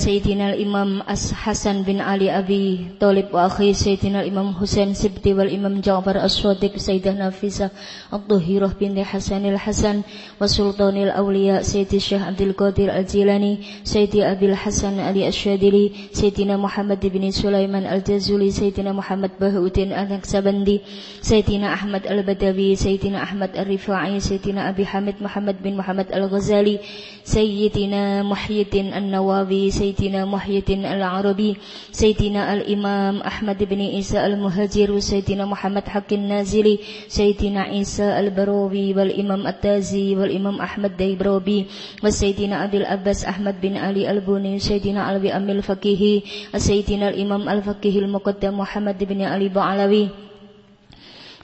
سيدنا الإمام حسن بن علي أبي طالب وأخي سيدنا الإمام حسين سبتي والإمام جعفر الصادق سيدة نافسة الطهيرة بنت حسن الحسن وسلطان الأولياء سيدي الشيخ عبد القادر الجيلاني سيدي أبي الحسن علي الشاذلي سيدنا محمد بن سليمان الجزولي سيدنا محمد بهؤدين النكسبندي سيدنا أحمد البدوي سيدنا أحمد الرفاعي سيدنا أبي حامد محمد بن محمد الغزالي سيدنا محي الدين النووي سيدنا محي الدين العربي سيدنا الإمام أحمد بن عيسى المهاجر وسيدنا محمد حق النازلي سيدنا عيسى البروبي والإمام التازي والإمام أحمد ديبروبي وسيدنا أبي الأباس أحمد بن علي البوني سيدنا علوي أم الفقيه سيدنا الإمام الفقيه المقدم محمد بن علي بعلوي.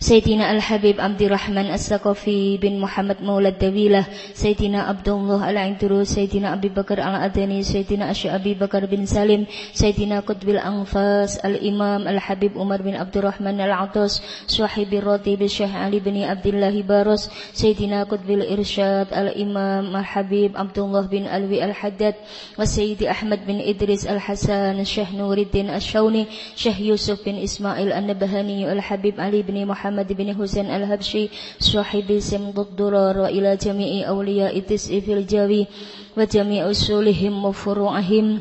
سيدنا الحبيب عبد الرحمن الثقفي بن محمد مولى الدويلة سيدنا عبد الله العندرو سيدنا أبي بكر الأدني سيدنا أبي بكر بن سالم سيدنا قطب الأنفاس الإمام الحبيب عمر بن عبد الرحمن العطوس صاحب الراتب الشيخ علي بن عبد الله باروس سيدنا قطب الإرشاد الإمام الحبيب عبد الله بن ألوي الحداد والسيد أحمد بن إدريس الحسن الشيخ نور الدين الشوني شيخ يوسف بن إسماعيل النبهاني الحبيب علي بن محمد محمد بن حسين الهبشي صاحب سمط الدرار وإلى جميع أولياء التسع في الجاوي وجميع أصولهم وفروعهم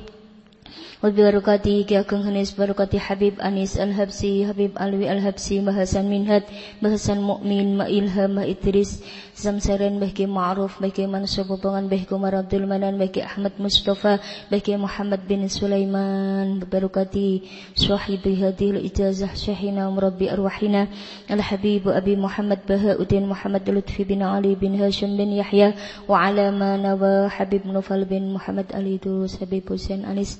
وبركاته كأكن هنس بركة حبيب أنيس الهبسي حبيب ألوي الهبسي بهسن منهد بهسن مؤمن ما إلهام ما إدريس زمسرن بهكي معروف بهكي منصوب بغن بهكي مر عبد المنان بهكي أحمد مصطفى بهكي محمد بن سليمان ببركة صاحب هذه الإجازة شيخنا ومربي أرواحنا الحبيب أبي محمد بهاء الدين محمد لطفي بن علي بن هاشم بن يحيى وعلى ما نوى حبيب نوفل بن محمد علي دوس حبيب حسين أنيس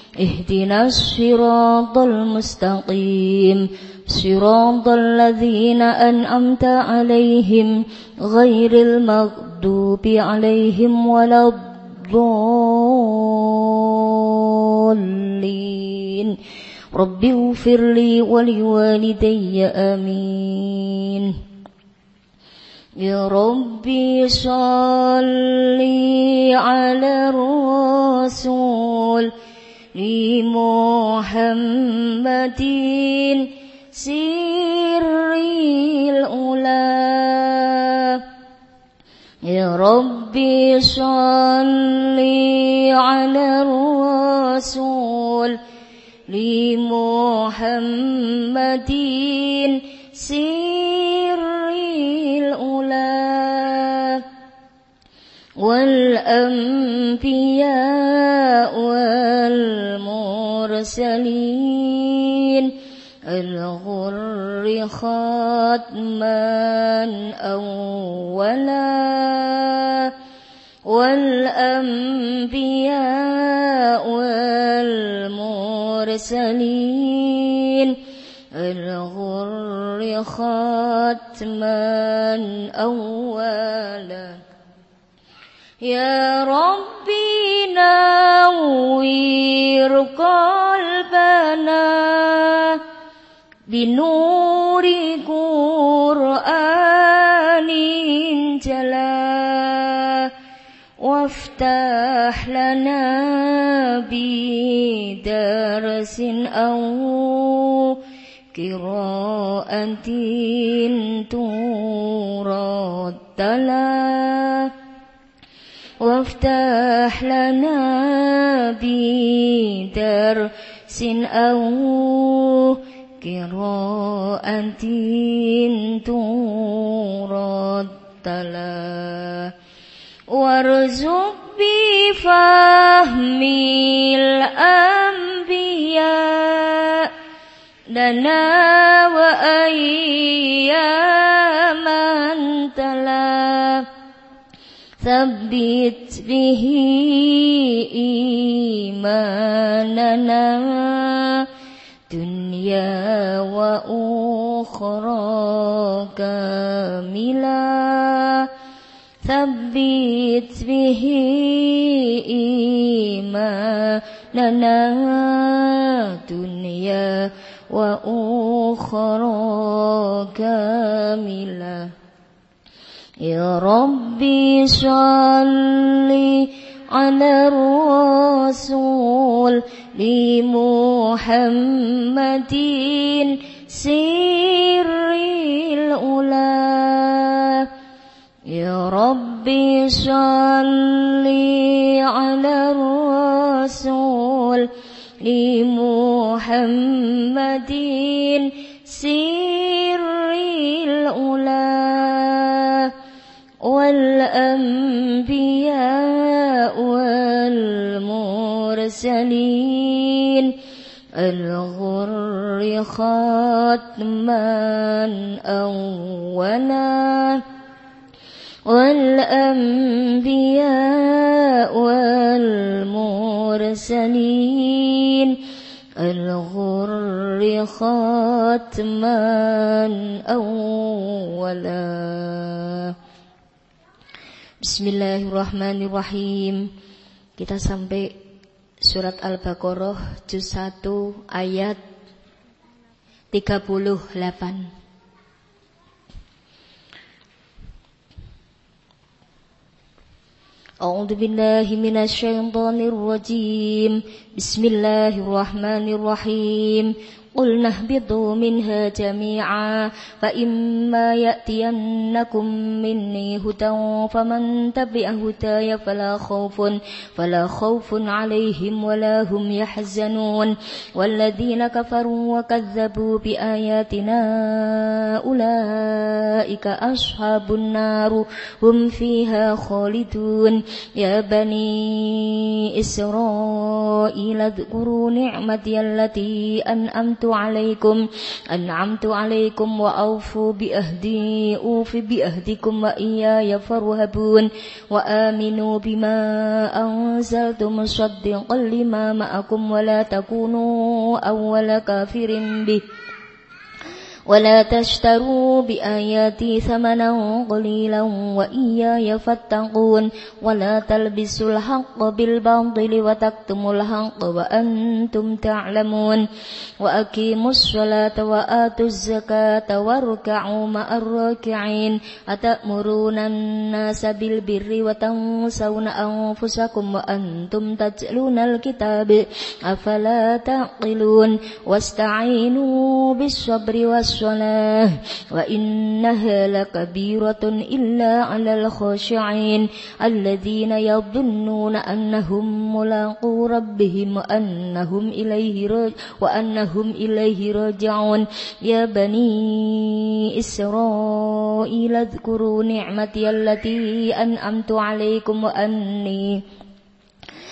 اهدنا الصراط المستقيم. صراط الذين أنعمت عليهم غير المغضوب عليهم ولا الضالين. رب اغفر لي ولوالدي آمين. يا ربي صل على الرسول. لمحمد سر الأولى. يا ربي صل على الرسول لمحمد سر الأولى. والأنبياء والمرسلين الغر ختما أولا والأنبياء والمرسلين الغر ختما أولا يا ربي نوير قلبنا بنور قرآن جلا وافتح لنا بدرس أو قراءة ترتلا وافتح لنا بدرس أو قراءة ترتلا وارزق بفهم الأنبياء لنا وأياما تلا. ثبت به إيماننا دنيا وأخرى كاملا ثبت به إيماننا دنيا وأخرى كاملة. يا ربي صل على الرسول لمحمد سر الأولى. يا ربي صل على الرسول لمحمد سر الأولى. والأنبياء والمرسلين. الغر ختما أولا. والأنبياء والمرسلين. الغر ختما أولا. Bismillahirrahmanirrahim. Kita sampai surat Al-Baqarah juz 1 ayat 38. A'udzu billahi minasy syaithanir rajim. Bismillahirrahmanirrahim. قلنا اهبطوا منها جميعا فإما يأتينكم مني هدى فمن تبع هداي فلا خوف فلا خوف عليهم ولا هم يحزنون. والذين كفروا وكذبوا بآياتنا أولئك أصحاب النار هم فيها خالدون. يا بني إسرائيل اذكروا نعمتي التي أنأمت أنعمت عليكم. أنعمت عليكم وأوفوا بأهدي أوف بأهدكم وإياي فارهبون. وآمنوا بما أنزلت مصدقا لما معكم ولا تكونوا أول كافر به. ولا تشتروا بآياتي ثمنا قليلا وإياي فاتقون ولا تلبسوا الحق بالباطل وتكتموا الحق وأنتم تعلمون وأقيموا الصلاة وآتوا الزكاة واركعوا مع الراكعين أتأمرون الناس بالبر وتنسون أنفسكم وأنتم تتلون الكتاب أفلا تعقلون واستعينوا بالصبر والصبر الصلاة وإنها لكبيرة إلا على الخاشعين الذين يظنون أنهم ملاقو ربهم وأنهم إليه وأنهم إليه راجعون. يا بني إسرائيل اذكروا نعمتي التي أنعمت عليكم وأني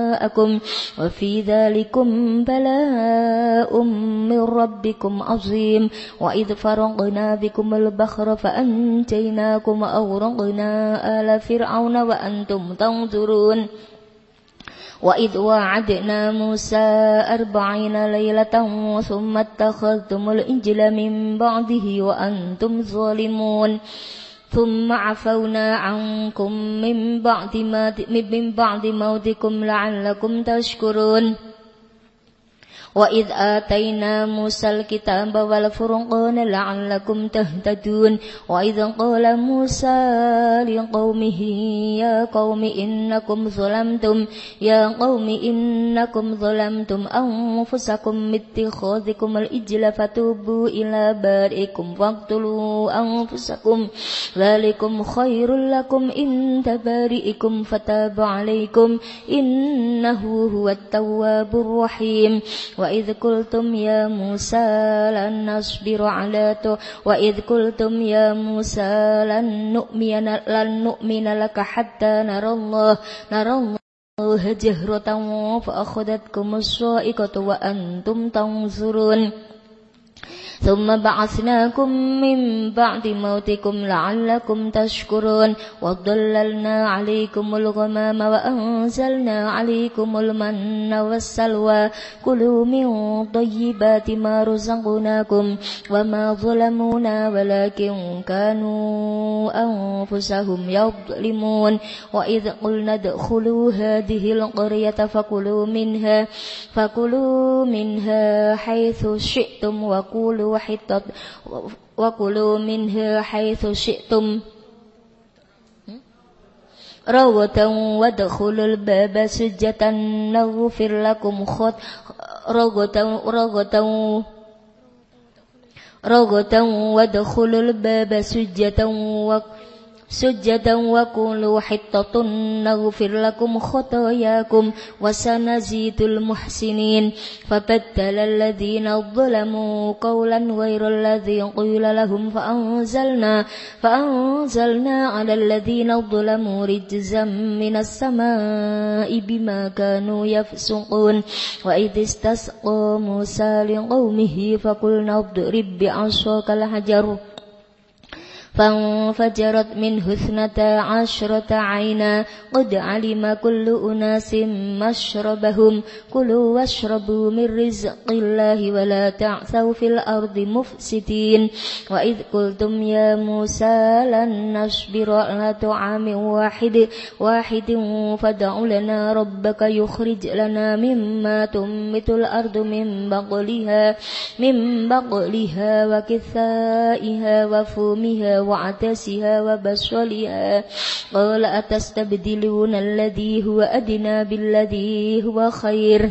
جاءكم وفي ذلكم بلاء من ربكم عظيم وإذ فرقنا بكم البحر فأنجيناكم وأغرقنا آل فرعون وأنتم تنظرون وإذ وعدنا موسى أربعين ليلة ثم اتخذتم الإنجل من بعده وأنتم ظالمون ثم عفونا عنكم من بعد ما من بعد موتكم لعلكم تشكرون وإذ آتينا موسى الكتاب والفرقان لعلكم تهتدون وإذ قال موسى لقومه يا قوم إنكم ظلمتم يا قوم إنكم ظلمتم أنفسكم باتخاذكم الإجل فتوبوا إلى بارئكم فاقتلوا أنفسكم ذلكم خير لكم عند بارئكم فتاب عليكم إنه هو التواب الرحيم وإذ قلتم يا موسى لن نصبر على تو وإذ قلتم يا موسى لن نؤمن لن نؤمن لك حتى نرى الله نرى الله جهرة فأخذتكم الصائقة وأنتم تنظرون ثم بعثناكم من بعد موتكم لعلكم تشكرون. وظللنا عليكم الغمام وأنزلنا عليكم المن والسلوى. كلوا من طيبات ما رزقناكم وما ظلمونا ولكن كانوا أنفسهم يظلمون. وإذ قلنا ادخلوا هذه القرية فكلوا منها فكلوا منها حيث شئتم وقولوا وحطت وكلوا منها حيث شئتم. روة وادخلوا الباب سجة نغفر لكم خط روة روة وادخلوا الباب سجة سجدا وقولوا حطة نغفر لكم خطاياكم وسنزيد المحسنين فبدل الذين ظلموا قولا غير الذي قيل لهم فأنزلنا فأنزلنا على الذين ظلموا رجزا من السماء بما كانوا يفسقون وإذ استسقى موسى لقومه فقلنا اضرب بعصاك الحجر فانفجرت منه اثنتا عشرة عينا. قد علم كل أناس مشربهم. كلوا واشربوا من رزق الله ولا تعثوا في الأرض مفسدين. وإذ قلتم يا موسى لن نصبر على طعام واحد واحد فدع لنا ربك يخرج لنا مما تنبت الأرض من بقلها من بقلها وكثائها وفومها وعدسها وبصلها قال أتستبدلون الذي هو أدنى بالذي هو خير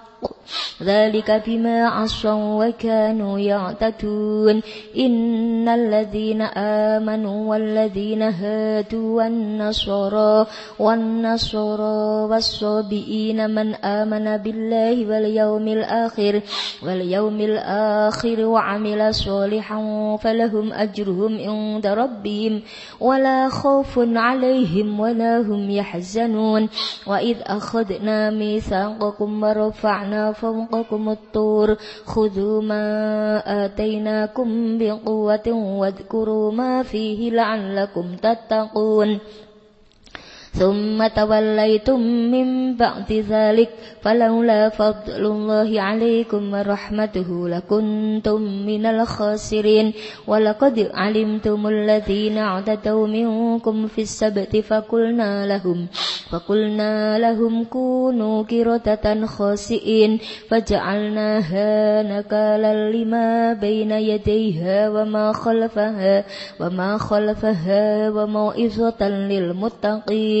ذلك بما عصوا وكانوا يعتدون. إن الذين آمنوا والذين هادوا والنصارى والنصارى والصابئين من آمن بالله واليوم الآخر واليوم الآخر وعمل صالحا فلهم أجرهم عند ربهم ولا خوف عليهم ولا هم يحزنون. وإذ أخذنا ميثاقكم ورفعنا ورفعنا فوقكم الطور. خذوا ما آتيناكم بقوة واذكروا ما فيه لعلكم تتقون. ثم توليتم من بعد ذلك فلولا فضل الله عليكم ورحمته لكنتم من الخاسرين. ولقد علمتم الذين اعتدوا منكم في السبت فقلنا لهم فقلنا لهم كونوا كرة خاسئين. فجعلناها نكالا لما بين يديها وما خلفها وما خلفها وموئظة للمتقين.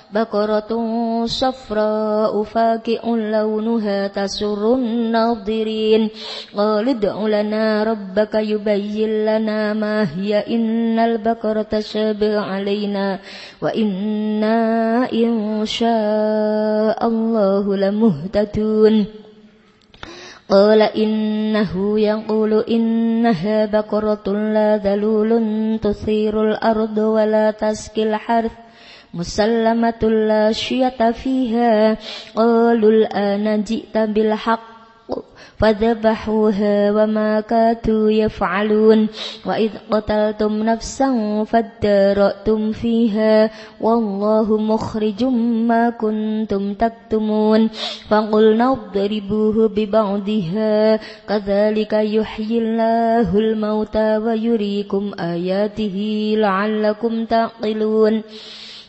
بقرة صفراء فاكئ لونها تسر الناظرين. قال ادع لنا ربك يبين لنا ما هي. إن البقرة تشابه علينا وإنا إن شاء الله لمهتدون. قال إنه يقول إنها بقرة لا ذلول تثير الأرض ولا تسقي الحرث. مسلمة لا شية فيها. قالوا الآن جئت بالحق فذبحوها وما كادوا يفعلون. وإذ قتلتم نفسا فادارأتم فيها. والله مخرج ما كنتم تكتمون. فقلنا اضربوه ببعضها. كذلك يحيي الله الموتى ويريكم آياته لعلكم تعقلون.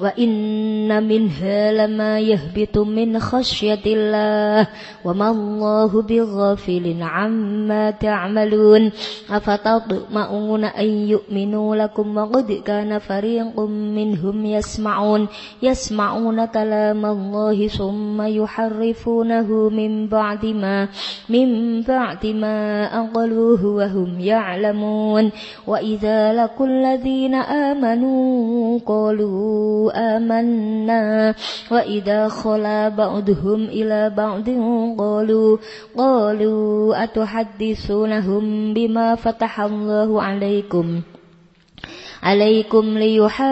وإن منها لما يهبط من خشية الله وما الله بغافل عما تعملون أفتطمعون أن يؤمنوا لكم وقد كان فريق منهم يسمعون يسمعون كلام الله ثم يحرفونه من بعد ما من بعد ما أقلوه وهم يعلمون وإذا لقوا الذين آمنوا قالوا آمنا. وإذا خلا بعضهم إلى بعض قالوا قالوا أتحدثونهم بما فتح الله عليكم؟ عليكم ليحاجوكم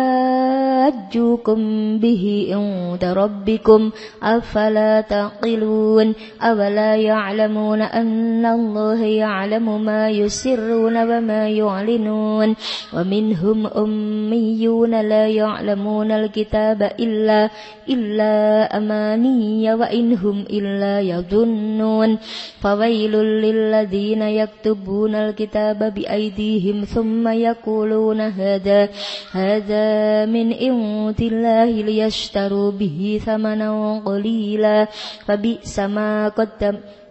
به عند ربكم أفلا تعقلون أولا يعلمون أن الله يعلم ما يسرون وما يعلنون ومنهم أميون لا يعلمون الكتاب إلا إلا أماني وإنهم إلا يظنون فويل للذين يكتبون الكتاب بأيديهم ثم يقولون هذا هذا هذا من عند الله ليشتروا به ثمنا قليلا. فبئس ما قدم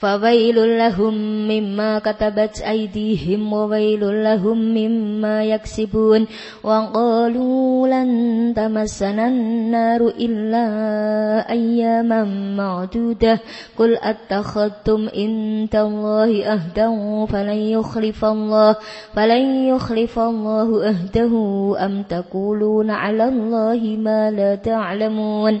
فويل لهم مما كتبت أيديهم وويل لهم مما يكسبون وقالوا لن تمسنا النار إلا أياما معدودة قل أتخذتم عند الله أهدا فلن يخلف الله فلن يخلف الله أهده أم تقولون على الله ما لا تعلمون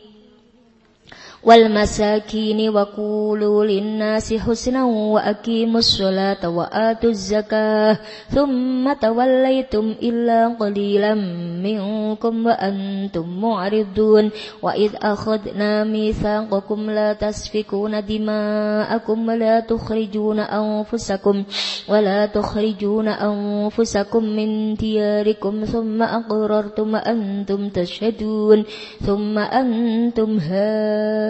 والمساكين وقولوا للناس حسنا وأقيموا الصلاة وآتوا الزكاة ثم توليتم إلا قليلا منكم وأنتم معرضون وإذ أخذنا ميثاقكم لا تسفكون دماءكم ولا تخرجون أنفسكم ولا تخرجون أنفسكم من دياركم ثم أقررتم أنتم تشهدون ثم أنتم هؤلاء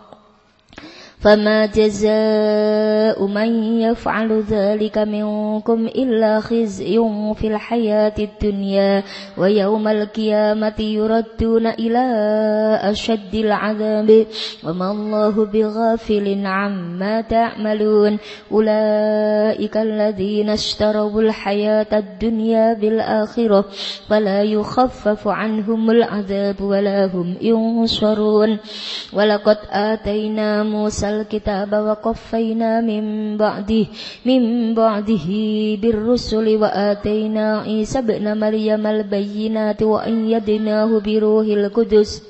فما جزاء من يفعل ذلك منكم إلا خزي في الحياة الدنيا ويوم القيامة يردون إلى أشد العذاب. وما الله بغافل عما تعملون. أولئك الذين اشتروا الحياة الدنيا بالآخرة فلا يخفف عنهم العذاب ولا هم ينصرون. ولقد آتينا موسى الكتاب وقفينا من بعده من بعده بالرسل وآتينا عيسى ابن مريم البينات وأيدناه بروح القدس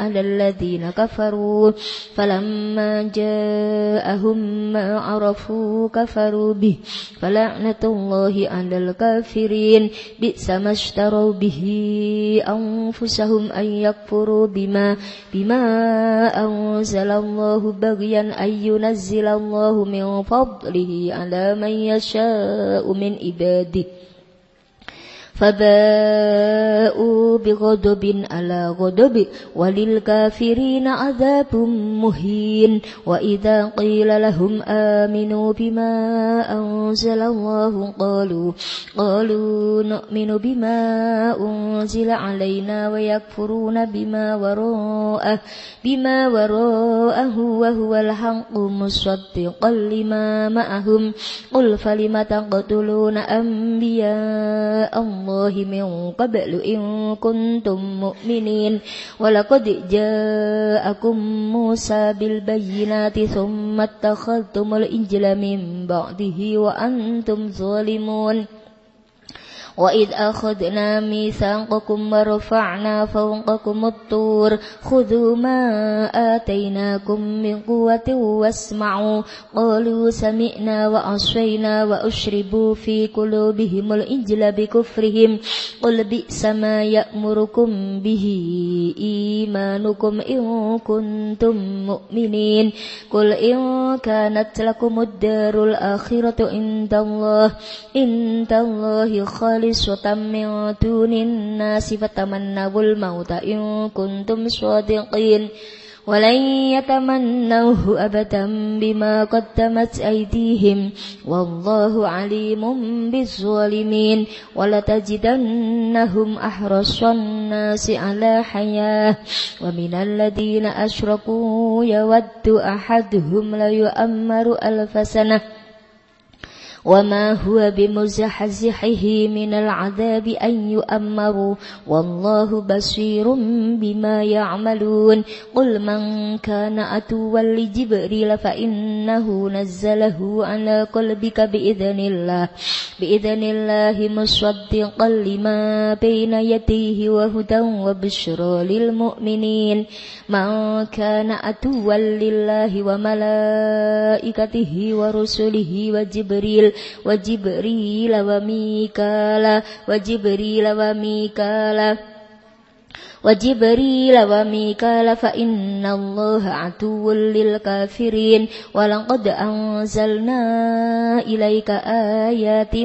على الذين كفروا. فلما جاءهم ما عرفوا كفروا به. فلعنة الله على الكافرين. بئس ما اشتروا به أنفسهم أن يكفروا بما بما أنزل الله بغيا أن ينزل الله من فضله على من يشاء من عباده. فباءوا بغضب على غضب وللكافرين عذاب مهين. وإذا قيل لهم آمنوا بما أنزل الله قالوا قالوا نؤمن بما أنزل علينا ويكفرون بما وراءه بما وراءه وهو الحق مصدقا لما معهم. قل فلم تقتلون أنبياء الله الله من قبل إن كنتم مؤمنين ولقد جاءكم موسى بالبينات ثم اتخذتم الإنجل من بعده وأنتم ظالمون وإذ أخذنا ميثاقكم ورفعنا فوقكم الطور خذوا ما آتيناكم من قوة واسمعوا قالوا سمعنا وعصينا وأشربوا في قلوبهم الإنجل بكفرهم قل بئس ما يأمركم به إيمانكم إن كنتم مؤمنين قل إن كانت لكم الدار الآخرة عند الله عند الله خالص خالصة من دون الناس فتمنوا الموت إن كنتم صادقين. ولن يتمنوه أبدا بما قدمت أيديهم. والله عليم بالظالمين. ولتجدنهم أحرص الناس على حياة. ومن الذين أشركوا يود أحدهم ليؤمر ألف سنة. وما هو بمزحزحه من العذاب أن يؤمروا والله بصير بما يعملون قل من كان أتوا لجبريل فإنه نزله على قلبك بإذن الله بإذن الله مصدقا لما بين يديه وهدى وبشرى للمؤمنين من كان أتوا لله وملائكته ورسله وجبريل Wajib Jibril wa Mikala wa Jibril wa Mikala وجبريل وميكال فإن الله عدو للكافرين ولقد أنزلنا إليك آيات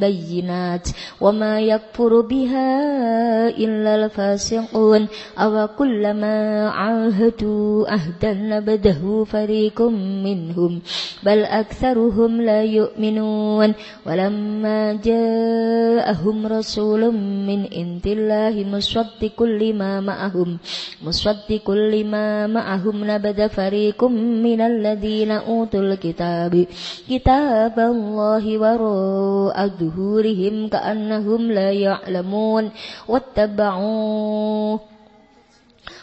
بينات وما يكفر بها إلا الفاسقون أو كلما عاهدوا أهدا نبده فريق منهم بل أكثرهم لا يؤمنون ولما جاءهم رسول من عند الله مصدق لما ma ma'ahum. Musaddiqul lima ma'ahum nabada fariqum minal ladzina utul kitab kitaballahi wara'a dhuhurihim ka'annahum la ya'lamun. Wattaba'u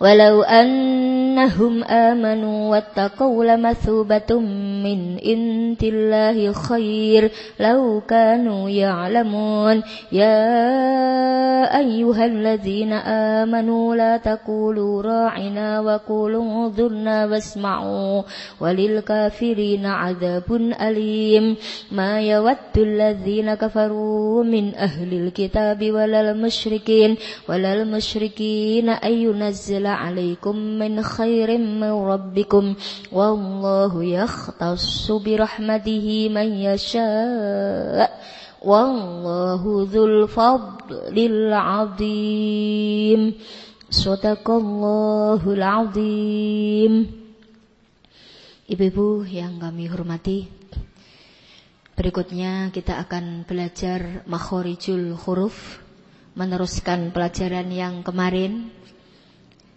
ولو أنهم آمنوا واتقوا لمثوبة من عند الله خير لو كانوا يعلمون. يا أيها الذين آمنوا لا تقولوا راعنا وقولوا انظرنا واسمعوا وللكافرين عذاب أليم. ما يود الذين كفروا من أهل الكتاب ولا المشركين ولا المشركين أن ينزل عليكم من خير من ربكم والله يختص برحمته من يشاء والله ذو الفضل العظيم صدق الله العظيم Ibu-ibu yang kami hormati Berikutnya kita akan belajar makhorijul huruf Meneruskan pelajaran yang kemarin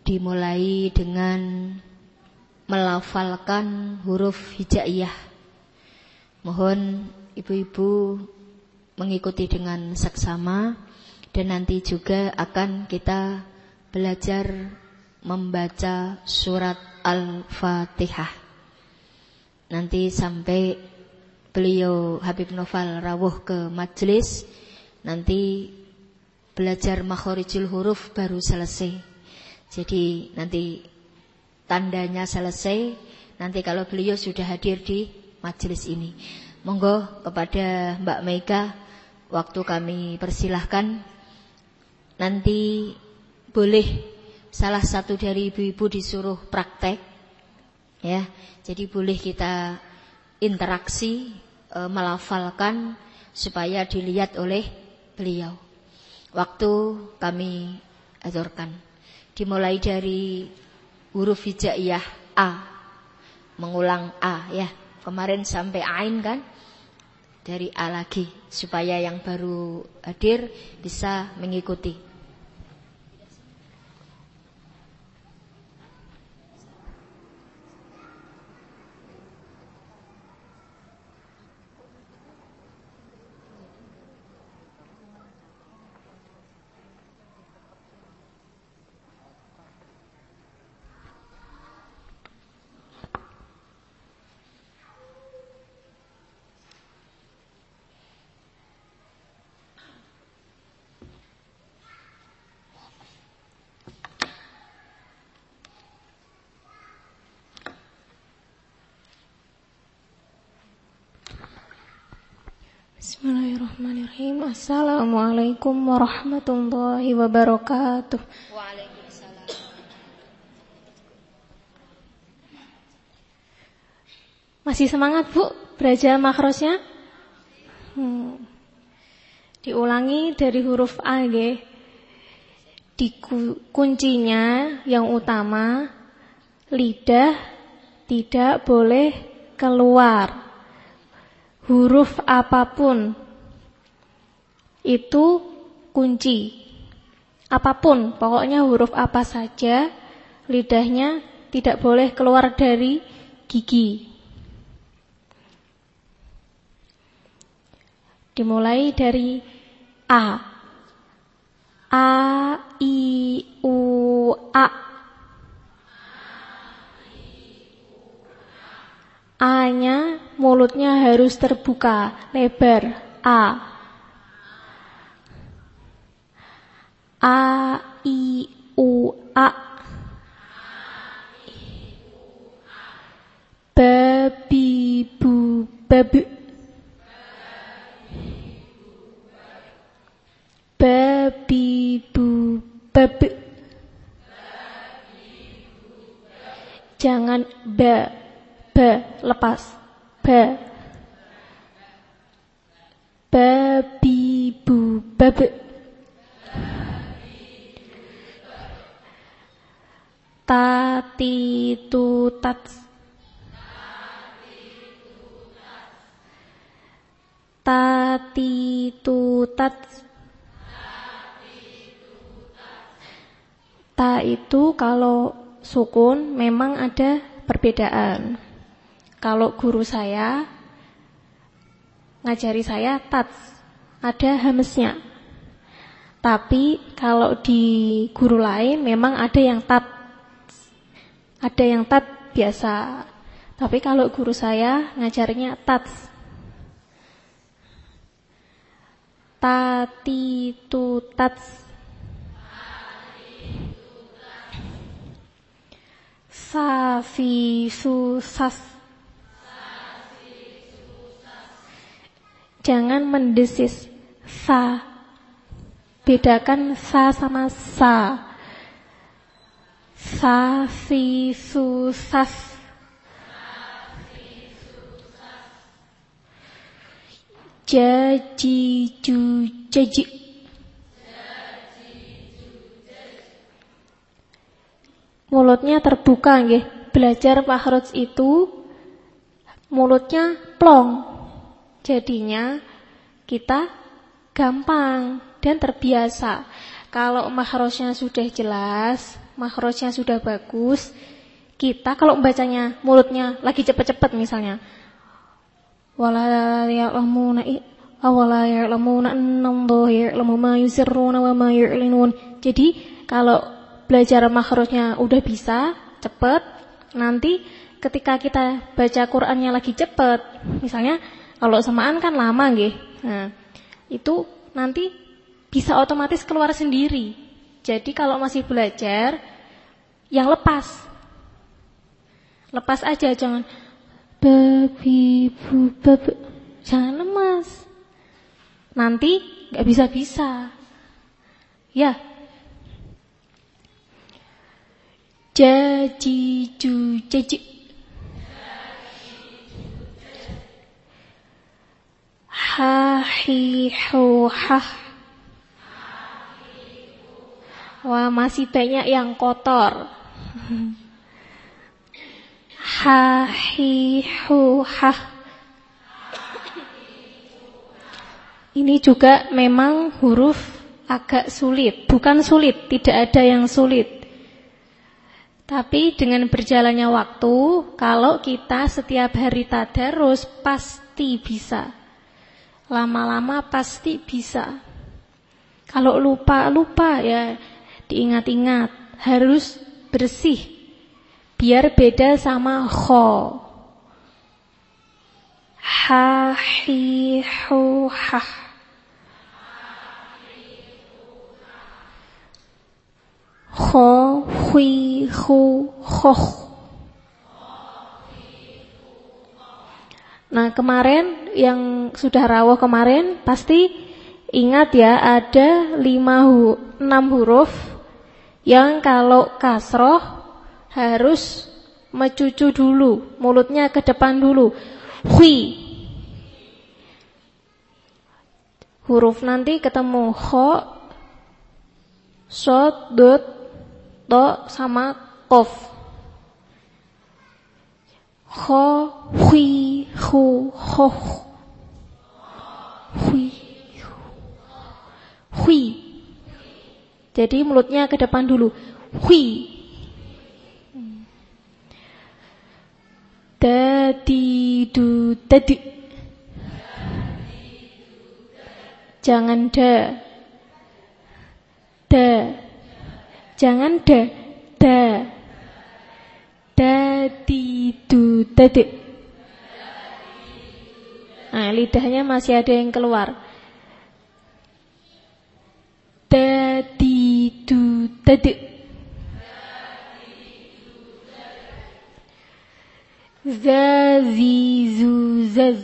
dimulai dengan melafalkan huruf hijaiyah. Mohon ibu-ibu mengikuti dengan seksama dan nanti juga akan kita belajar membaca surat Al-Fatihah. Nanti sampai beliau Habib Noval rawuh ke majelis, nanti belajar makhorijul huruf baru selesai. Jadi nanti tandanya selesai nanti kalau beliau sudah hadir di majelis ini. Monggo kepada Mbak Mega waktu kami persilahkan nanti boleh salah satu dari ibu-ibu disuruh praktek ya. Jadi boleh kita interaksi e, melafalkan supaya dilihat oleh beliau. Waktu kami aturkan dimulai dari huruf hijaiyah A. Mengulang A ya. Kemarin sampai Ain kan? Dari A lagi supaya yang baru hadir bisa mengikuti. Bismillahirrahmanirrahim Assalamualaikum warahmatullahi wabarakatuh Waalaikumsalam Masih semangat Bu belajar makrosnya? Hmm. Diulangi dari huruf A ya. Di kuncinya yang utama Lidah tidak boleh keluar huruf apa pun itu kunci. Apa pun, pokoknya huruf apa saja, lidahnya tidak boleh keluar dari gigi. Dimulai dari A. A, I, U, A. A-nya mulutnya harus terbuka, lebar. A. A, I, U, A. Babi, bu, babi. Babi, bu, babi. Jangan ba ba lepas ba babi babe tati tu tat Tatitutat. Ta itu kalau sukun memang ada perbedaan. Kalau guru saya ngajari saya tat, ada hamesnya. Tapi kalau di guru lain memang ada yang tat. Ada yang tat biasa. Tapi kalau guru saya ngajarinya tat. Tatitutat. Safi susas. Jangan mendesis sa. Bedakan sa sama sa. Safi susas. Jaji ju jaji. Mulutnya terbuka nggih. Belajar makhraj itu mulutnya plong. Jadinya kita gampang dan terbiasa. Kalau makhrajnya sudah jelas, makhrajnya sudah bagus, kita kalau membacanya mulutnya lagi cepat-cepat misalnya. Wala ya'lamuna awala ya'lamuna annallaha ma yusirruna wa ma yu'linun. Jadi kalau belajar makhrajnya udah bisa, cepat, nanti ketika kita baca Qur'annya lagi cepat, misalnya kalau samaan kan lama nggih. Nah, itu nanti bisa otomatis keluar sendiri. Jadi kalau masih belajar yang lepas. Lepas aja jangan babi bu bab jangan lemas. Nanti nggak bisa-bisa. Ya. Jaji ju jaji. Ha hi ho hah. Wah, masih banyak yang kotor. Ha hi hu ha. Ini juga memang huruf agak sulit, bukan sulit, tidak ada yang sulit. Tapi dengan berjalannya waktu, kalau kita setiap hari tadarus pasti bisa. Lama-lama pasti bisa. Kalau lupa-lupa ya diingat-ingat, harus bersih. Biar beda sama kho. Ha hi hu ha. Kho hui hu khoh. Nah kemarin yang sudah rawuh kemarin pasti ingat ya ada lima hu, enam huruf yang kalau kasroh harus mecucu dulu, mulutnya ke depan dulu. Hui. Huruf nanti ketemu kho, sod, dot, to sama kof. Kho, hui, hu, ho. Hui. Hui. Jadi mulutnya ke depan dulu. Hui. Tadi du tadi. Jangan da. Da. Jangan da. Da. Tadi du tadi. Nah, lidahnya masih ada yang keluar. Tadi tadi. Zazizu zaz.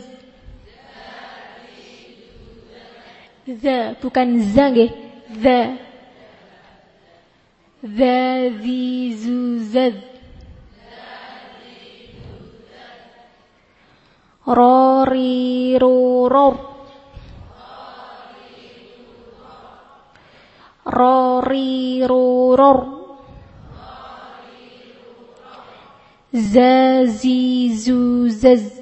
Za bukan za nggih. Za. Zazizu zaz. Rori. Rori roror. Zazizu zaz.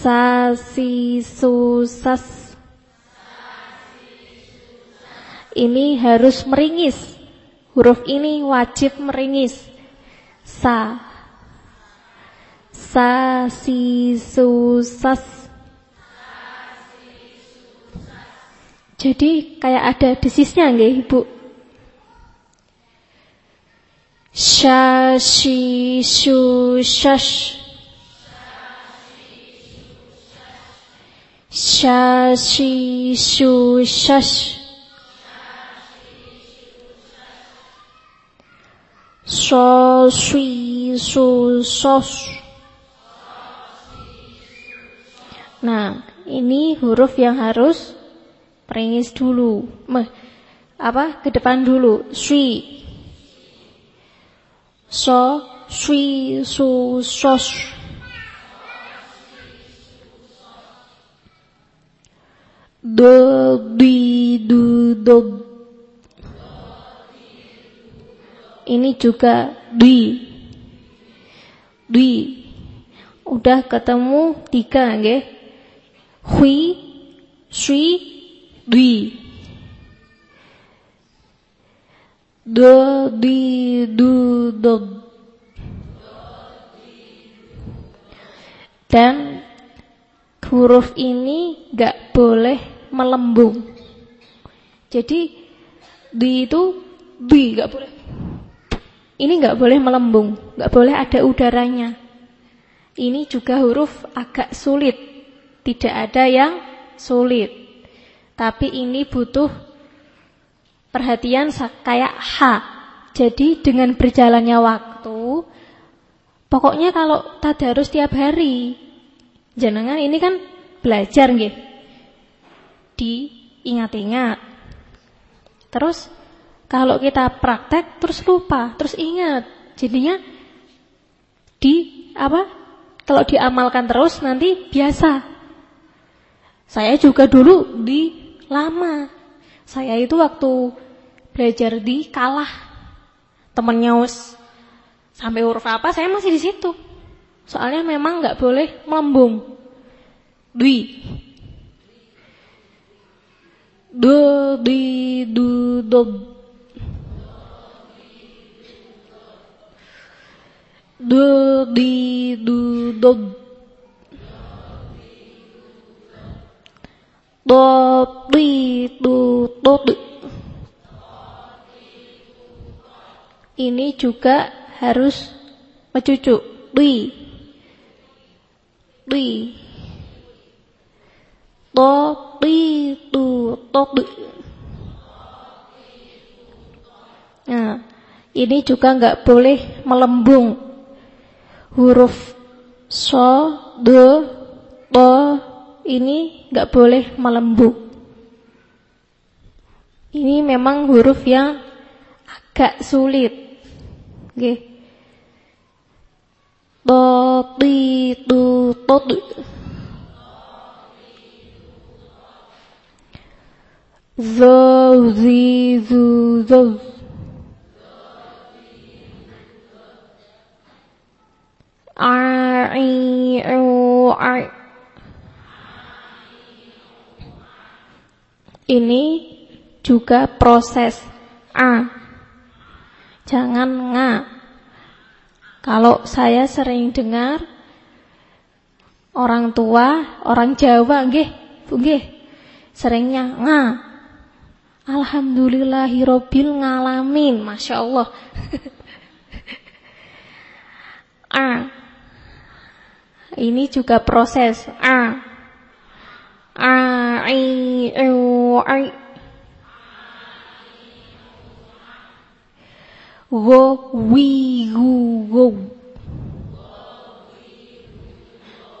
sa si su sas. Ini harus meringis. Huruf ini wajib meringis. Sa. Sa jadi kayak ada desisnya nggih Ibu? Sha shi shu shash. Sha shi shu shash. So shui su sos Nah, ini huruf yang harus peringis dulu. Meh, apa? Ke depan dulu. Shui. So, shui, su, sos. Do, di, du, do. Ini juga di. Di. Udah ketemu tiga, nggih? Hui, Shui, Dui. Do, di, du, do. Dan huruf ini gak boleh melembung. Jadi di itu di gak boleh. Ini gak boleh melembung, gak boleh ada udaranya. Ini juga huruf agak sulit tidak ada yang sulit. Tapi ini butuh perhatian kayak H. Jadi dengan berjalannya waktu, pokoknya kalau tadarus tiap hari, jenengan ini kan belajar nggih. Diingat-ingat. Terus kalau kita praktek terus lupa, terus ingat. Jadinya di apa? Kalau diamalkan terus nanti biasa. Saya juga dulu di lama. Saya itu waktu belajar di kalah. Temennya us sampai huruf apa saya masih di situ. Soalnya memang nggak boleh melembung. Dwi. Do, di, du, do. Do, di, du, do. Do du do di. Ini juga harus mencucuk di do di du do di. Nah, ini juga nggak boleh melembung huruf so, do, do, ini nggak boleh melembut. Ini memang huruf yang agak sulit. Oke. Do, ti, tu, to, tu. Zo, zi, zu, zo. I, R. Ini juga proses A. Jangan nga. Kalau saya sering dengar orang tua, orang Jawa nggih, Bu nggih. Seringnya nga. Alhamdulillahirabbil ngalamin, Masya Allah. A. Ini juga proses A a i u i go wi gu go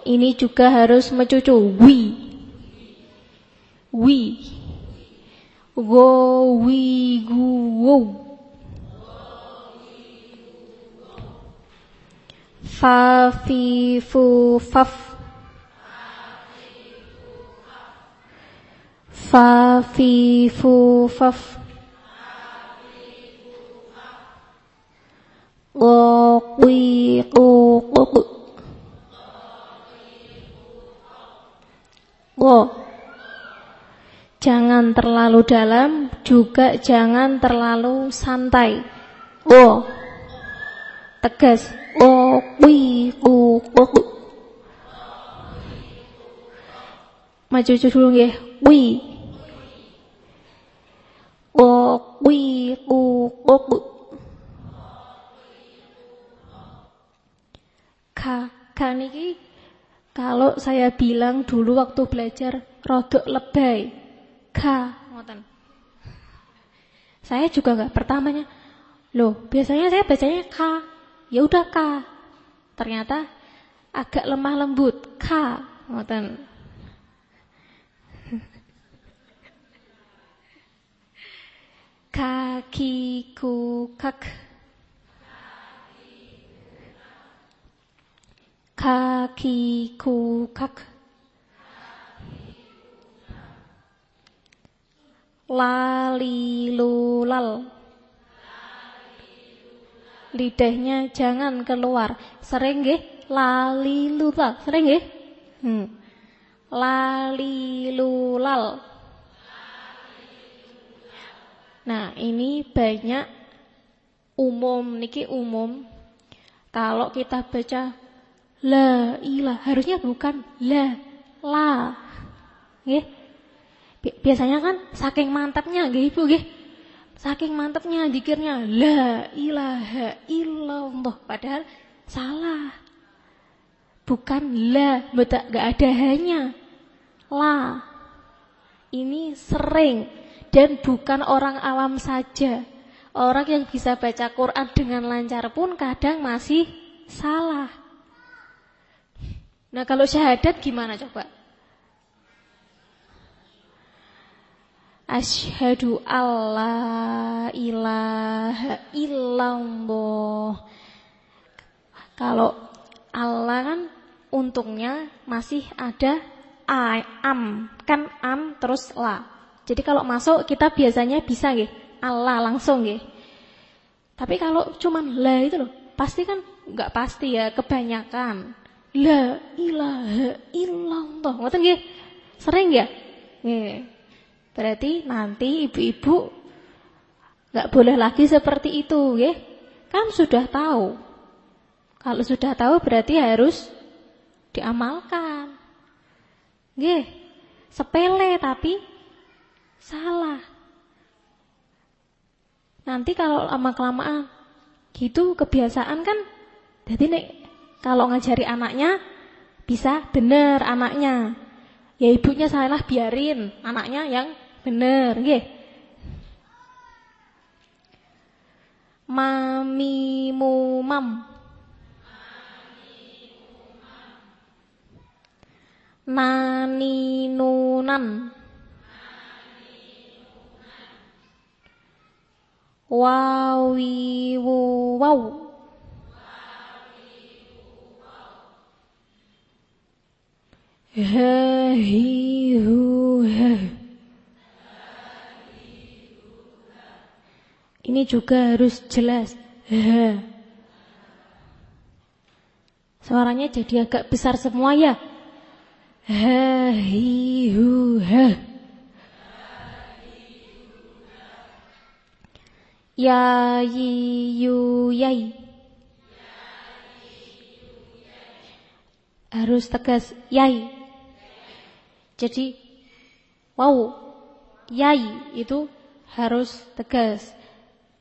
ini juga harus mencucu. Wi wi go wi gu go fa fi fu faf fa fi fu faf quy cu cu cu. Jangan terlalu dalam, juga jangan terlalu santai. Wo. Tegas. Wo, wi, ku, ku. Maju dulu nggih. Wi. Wo, wi, ku, ku. Ka, ka niki kalau saya bilang dulu waktu belajar rodok lebay. Ka, ngoten. Saya juga nggak pertamanya. Loh, biasanya saya bacanya K. Ya udah K. Ternyata agak lemah lembut. K. Ngoten. Kakiku kak. Kakiku kak. Lalilulal. Lidahnya jangan keluar. Sering nggih? Lalilulal. Sering nggih? Hmm. Lalilulal. Nah, ini banyak umum niki umum. Kalau kita baca la ilah harusnya bukan la la. Nggih. Biasanya kan saking mantapnya nggih Ibu nggih. Saking mantapnya dikirnya la ilaha illallah padahal salah. Bukan la, betul gak ada hanya. La. Ini sering dan bukan orang awam saja. Orang yang bisa baca Quran dengan lancar pun kadang masih salah. Nah kalau syahadat gimana coba? Asyhadu alla ilaha illallah. Kalau Allah kan untungnya masih ada am, kan am terus la. Jadi kalau masuk kita biasanya bisa nggih, Allah langsung nggih. Tapi kalau cuman la itu loh, pasti kan nggak pasti ya, kebanyakan. La ilaha illallah. Ngoten nggih? Sering ya? Nggih. Berarti nanti ibu-ibu nggak boleh lagi seperti itu, ya? Kan sudah tahu. Kalau sudah tahu berarti harus diamalkan. Nggih. Sepele tapi salah. Nanti kalau lama kelamaan gitu kebiasaan kan jadi nek kalau ngajari anaknya bisa bener anaknya. Ya ibunya salah biarin anaknya yang bener, nggih. Mami mumam. Nani nunan. Wawi wow. Ini juga harus jelas. Suaranya jadi agak besar semua ya. Ya yu yai. Harus tegas yai. Jadi wow, yai itu harus tegas.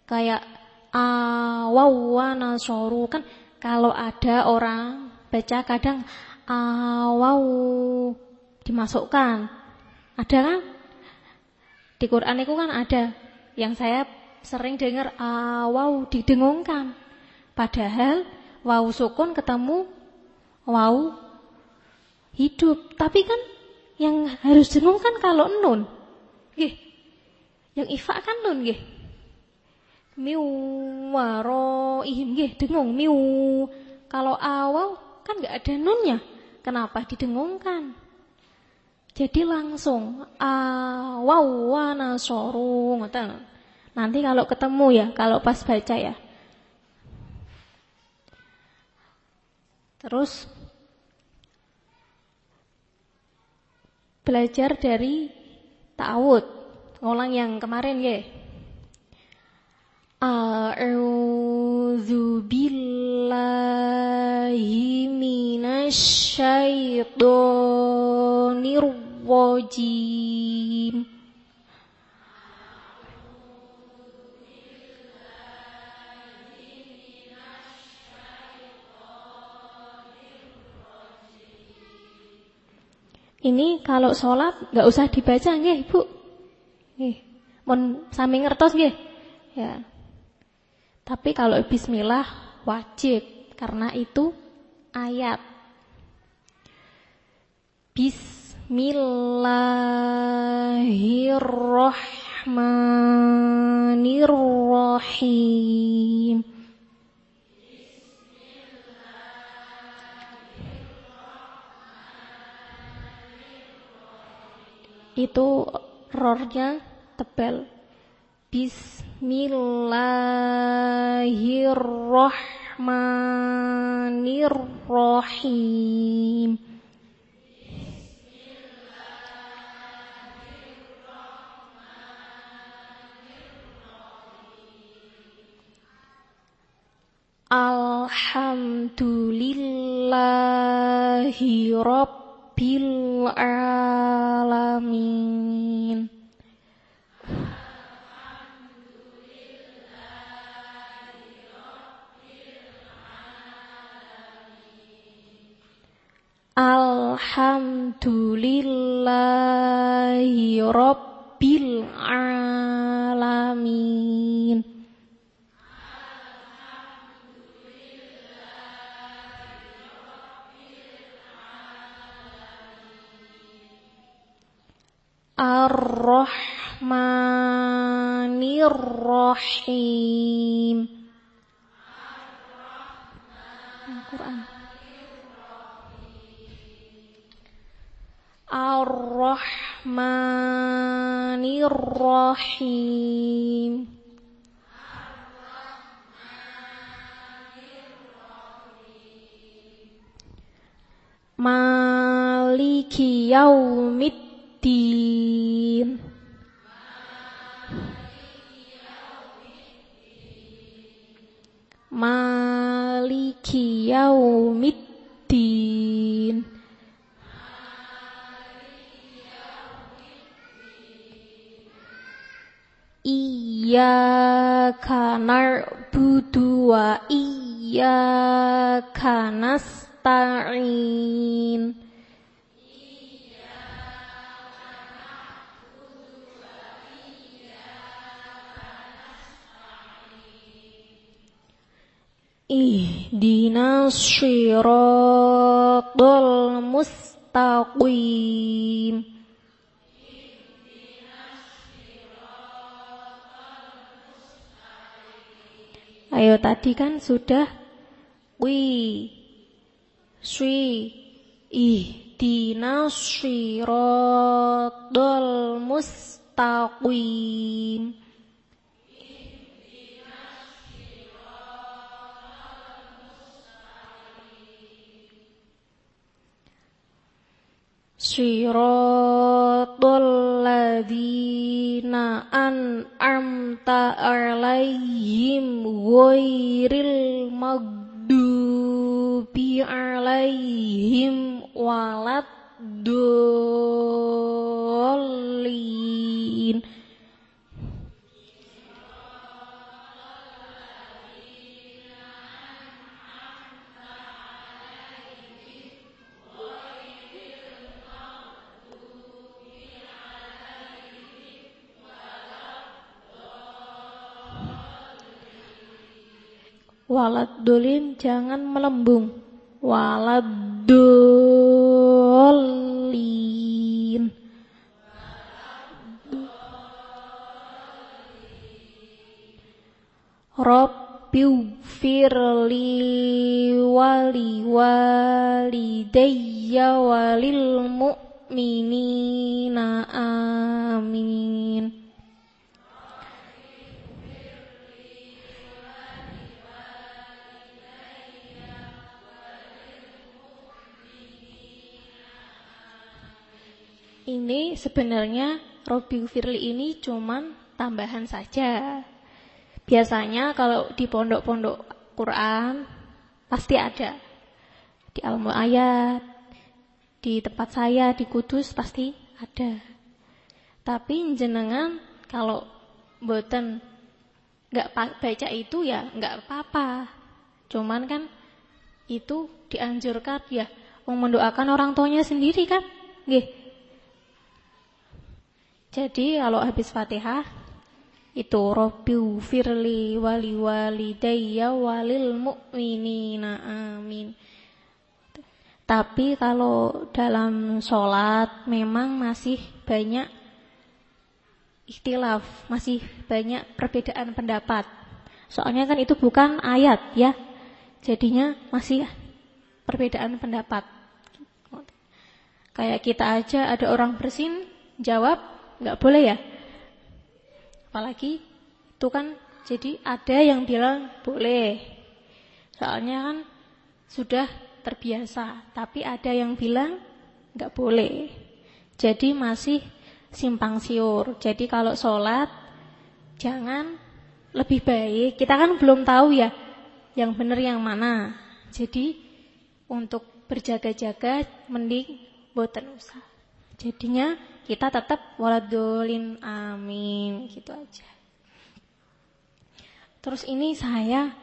Kayak awawana soru kan kalau ada orang baca kadang awau dimasukkan. Ada kan? Di Quran itu kan ada yang saya sering dengar awau didengungkan. Padahal wau sukun ketemu wau hidup. Tapi kan yang harus dengung kan kalau nun. Nggih. Yang ifa kan nun nggih. Miu waro ihim nggih dengung miu. Kalau awal kan nggak ada nunnya. Kenapa didengungkan? Jadi langsung awau soru Nanti kalau ketemu ya, kalau pas baca ya. Terus belajar dari ta'awud. Ngulang yang kemarin ya. A'udzu billahi minasyaitonir rajim. Ini kalau sholat nggak usah dibaca nggih, Bu. Nggih. Mon sami ngertos nggih. Ya. Tapi kalau bismillah wajib karena itu ayat. Bismillahirrahmanirrahim. Itu rornya tebal. Bismillahirrahmanirrahim. Alhamdulillahi Rabbil Alamin. Alhamdulillahi Rabbil Alamin Ar-Rahmanir-Rahim. Al-Quran. Ar-Rahmanir-Rahim. Maliki yaumiddin Maliki yaumiddin. Iyyaka na'budu wa iyyaka nasta'in Ihdinas siratal mustaqim. Ayo tadi kan sudah. Wi swi ihdinas siratal mustaqim Siratal ladzina an'amta 'alaihim ghairil maghdubi 'alaihim waladdallin Waladulin jangan melembung. Waladulin. Rabbighfirli wali walidayya walil mu'minina amin. Ini sebenarnya Robi Firli ini cuman tambahan saja. Biasanya kalau di pondok-pondok Quran pasti ada. Di al ayat, di tempat saya di Kudus pasti ada. Tapi jenengan kalau boten nggak baca itu ya nggak apa-apa. Cuman kan itu dianjurkan ya mendoakan orang tuanya sendiri kan. Nggih. Jadi kalau habis Fatihah itu Robbi firli wali walidayya walil mu'minina amin. Tapi kalau dalam sholat memang masih banyak ikhtilaf, masih banyak perbedaan pendapat. Soalnya kan itu bukan ayat ya. Jadinya masih perbedaan pendapat. Kayak kita aja ada orang bersin jawab nggak boleh ya. Apalagi itu kan jadi ada yang bilang boleh. Soalnya kan sudah terbiasa, tapi ada yang bilang nggak boleh. Jadi masih simpang siur. Jadi kalau sholat jangan lebih baik. Kita kan belum tahu ya yang benar yang mana. Jadi untuk berjaga-jaga mending boten usah. Jadinya kita tetap waladolin amin gitu aja. Terus ini saya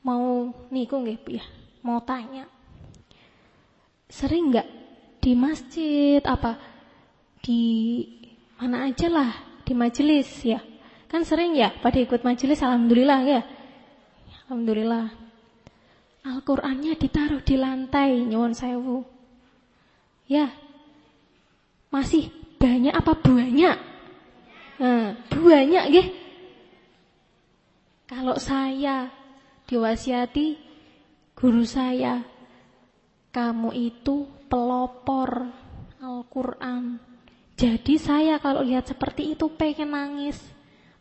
mau niku nggih ya, mau tanya. Sering nggak di masjid apa di mana aja lah di majelis ya? Kan sering ya pada ikut majelis alhamdulillah ya. Alhamdulillah. Al-Qur'annya ditaruh di lantai nyuwun sewu. Ya. Masih banyak apa banyak? Nah, banyak nggih. Kalau saya diwasiati guru saya, kamu itu pelopor Al-Qur'an. Jadi saya kalau lihat seperti itu pengen nangis.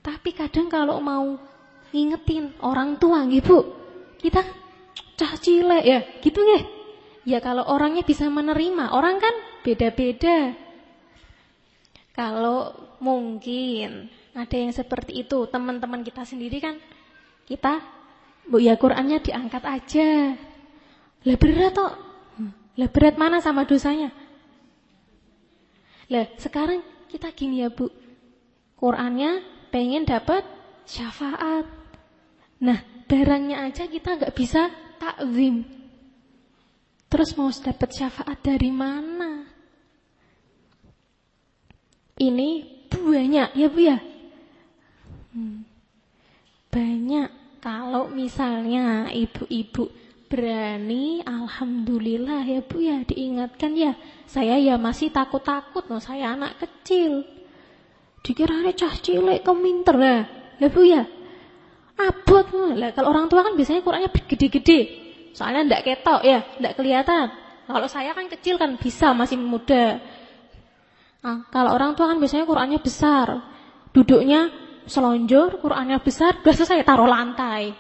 Tapi kadang kalau mau ngingetin orang tua nggih kita cah cilik ya, gitu nggih. Ya kalau orangnya bisa menerima, orang kan beda-beda. Kalau mungkin ada yang seperti itu, teman-teman kita sendiri kan kita Bu ya Qur'annya diangkat aja. Lah berat toh. Lah berat mana sama dosanya? Lah sekarang kita gini ya Bu. Qur'annya pengen dapat syafaat. Nah, barangnya aja kita nggak bisa takzim. Terus mau dapat syafaat dari mana? Ini banyak ya Bu ya? Hmm. Banyak. Kalau misalnya ibu-ibu berani, alhamdulillah ya Bu ya diingatkan ya. Saya ya masih takut-takut loh, saya anak kecil. Dikiranya cah cilik keminter lah. Ya Bu ya. Abot lah. Kalau orang tua kan biasanya kurangnya gede-gede. Soalnya ndak ketok ya, ndak kelihatan. Kalau saya kan kecil kan bisa, masih muda. Nah, kalau orang tua kan biasanya Qurannya besar. Duduknya selonjor, Qurannya besar, udah selesai taruh lantai.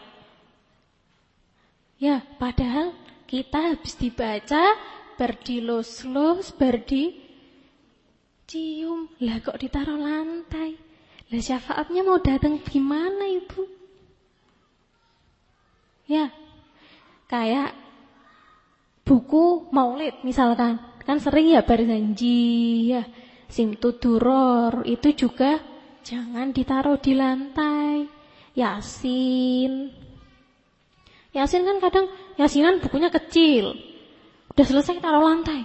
Ya, padahal kita habis dibaca, berdilus-lus, berdi cium. Lah kok ditaruh lantai? Lah syafaatnya mau datang gimana, Ibu? Ya, Kayak buku maulid misalkan. Kan sering ya berjanji ya. Simtuduror itu juga jangan ditaruh di lantai. Yasin. Yasin kan kadang Yasinan bukunya kecil. Udah selesai taruh lantai.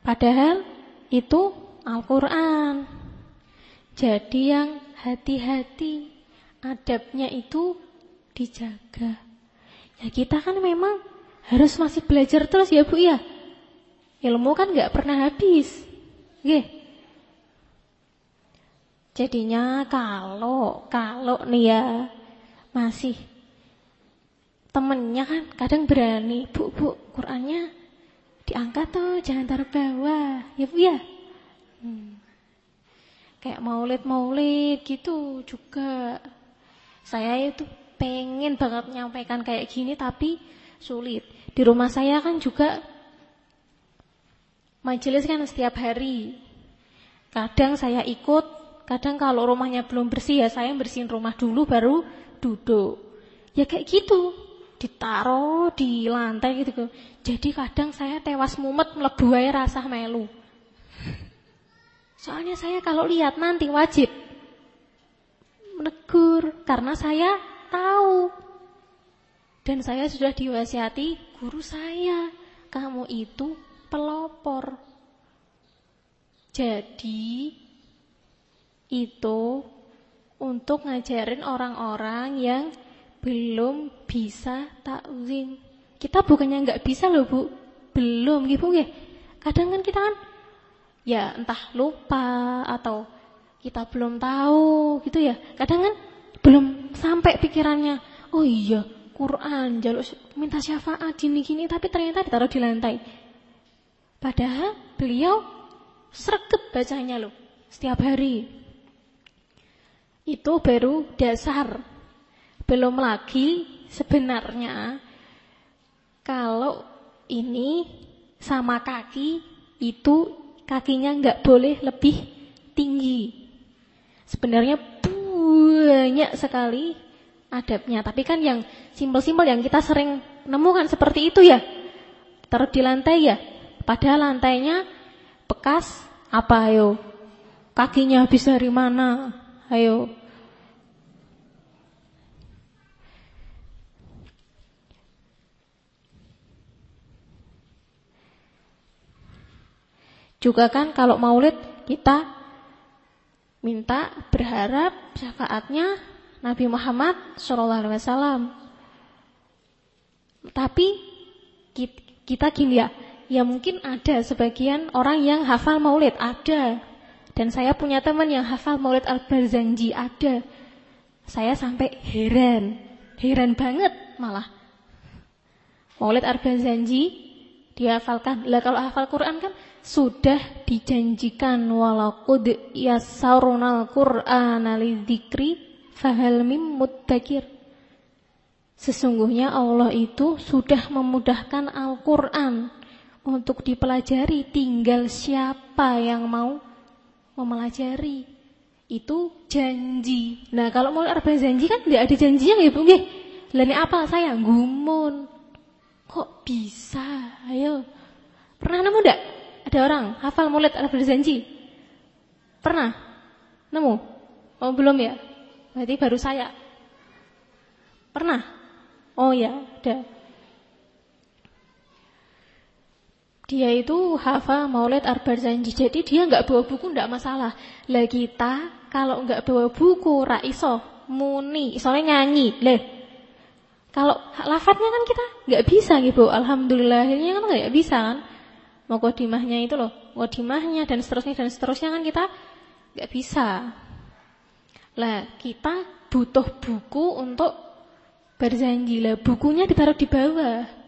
Padahal itu Al-Quran. Jadi yang hati-hati. Adabnya itu dijaga. Ya kita kan memang harus masih belajar terus ya Bu ya. Ilmu kan nggak pernah habis. Oke. Jadinya kalau kalau nih ya masih temennya kan kadang berani, Bu, Bu, Qurannya diangkat tuh, jangan taruh bawah. Ya Bu ya. Hmm. Kayak maulid-maulid gitu juga. Saya itu pengen banget menyampaikan kayak gini tapi sulit. Di rumah saya kan juga majelis kan setiap hari. Kadang saya ikut, kadang kalau rumahnya belum bersih ya saya bersihin rumah dulu baru duduk. Ya kayak gitu, ditaruh di lantai gitu. Jadi kadang saya tewas mumet melebu air rasa melu. Soalnya saya kalau lihat nanti wajib menegur karena saya tahu dan saya sudah diwasiati guru saya, kamu itu pelopor. Jadi itu untuk ngajarin orang-orang yang belum bisa takzim. Kita bukannya nggak bisa loh bu, belum gitu ya. Kadang kan kita kan ya entah lupa atau kita belum tahu gitu ya. Kadang kan belum sampai pikirannya. Oh iya, Quran, jaluk minta syafaat gini-gini tapi ternyata ditaruh di lantai. Padahal beliau sreket bacanya loh setiap hari. Itu baru dasar. Belum lagi sebenarnya kalau ini sama kaki itu kakinya nggak boleh lebih tinggi. Sebenarnya banyak sekali adabnya. Tapi kan yang simpel-simpel yang kita sering nemukan seperti itu ya. Taruh di lantai ya. Padahal lantainya bekas apa ayo? Kakinya habis dari mana? Ayo. Juga kan kalau maulid kita minta berharap syafaatnya Nabi Muhammad Shallallahu Alaihi Wasallam. Tapi kita gini ya, ya mungkin ada sebagian orang yang hafal maulid, ada. Dan saya punya teman yang hafal maulid al-Barzanji, ada. Saya sampai heran, heran banget malah. Maulid al-Barzanji dihafalkan. Lah kalau hafal Quran kan sudah dijanjikan walaqad yassarunal Qur'ana lidzikri Fahal mim muddakir. Sesungguhnya Allah itu sudah memudahkan Al-Quran untuk dipelajari. Tinggal siapa yang mau mempelajari. Itu janji. Nah kalau mau arba janji kan tidak ada janjinya ya bu. Lalu apa saya? Gumun. Kok bisa? Ayo. Pernah nemu enggak? Ada orang hafal mulut arba janji? Pernah? Nemu? Oh belum ya? Berarti baru saya. Pernah? Oh ya, ada. Dia itu hafal maulid arbar janji. Jadi dia nggak bawa buku nggak masalah. Lah kita kalau nggak bawa buku raiso muni, soalnya nyanyi. Leh. Kalau lafadznya kan kita nggak bisa gitu. Alhamdulillahnya kan nggak bisa kan. Mau kodimahnya itu loh, kodimahnya dan seterusnya dan seterusnya kan kita nggak bisa. Lah, kita butuh buku untuk berjanji. Lah, bukunya ditaruh di bawah.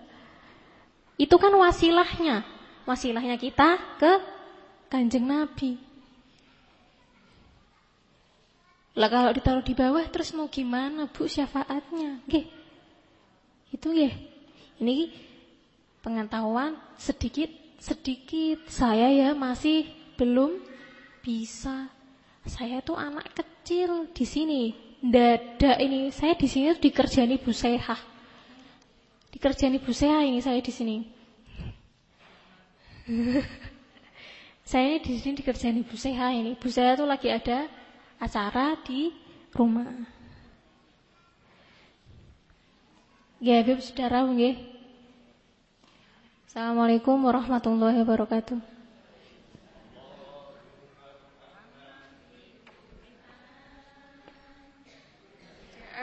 Itu kan wasilahnya. Wasilahnya kita ke Kanjeng Nabi. Lah kalau ditaruh di bawah terus mau gimana Bu syafaatnya? Nggih. Itu nggih. Ini pengetahuan sedikit sedikit. Saya ya masih belum bisa. Saya tuh anak kecil di sini. Dada ini saya di sini dikerjani Bu Seha. Dikerjani Bu Seha ini saya di sini. saya ini di sini dikerjani Bu Seha ini. Bu Seha tuh lagi ada acara di rumah. Ya, Bib, saudara, nggih. Assalamualaikum warahmatullahi wabarakatuh.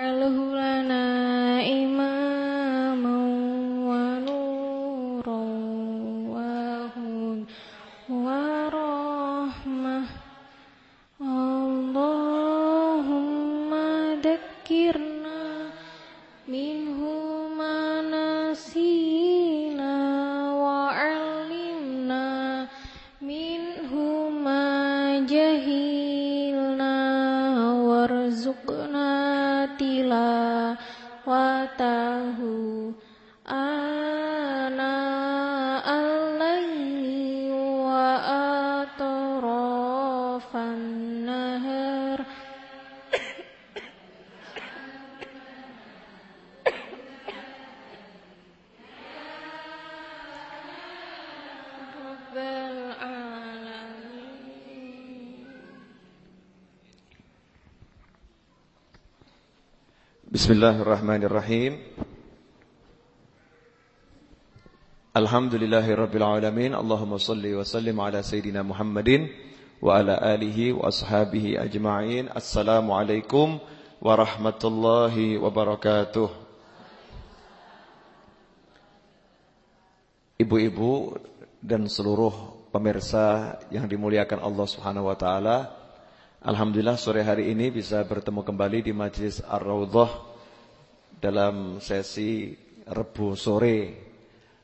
واجعله لنا إماما مَّوْ Bismillahirrahmanirrahim. Alhamdulillahirabbil alamin. Allahumma salli wa sallim ala sayidina Muhammadin wa ala alihi wa ashabihi ajma'in. Assalamualaikum warahmatullahi wabarakatuh. Ibu-ibu dan seluruh pemirsa yang dimuliakan Allah Subhanahu wa taala. Alhamdulillah sore hari ini bisa bertemu kembali di Majlis Ar-Raudhah dalam sesi Rebu sore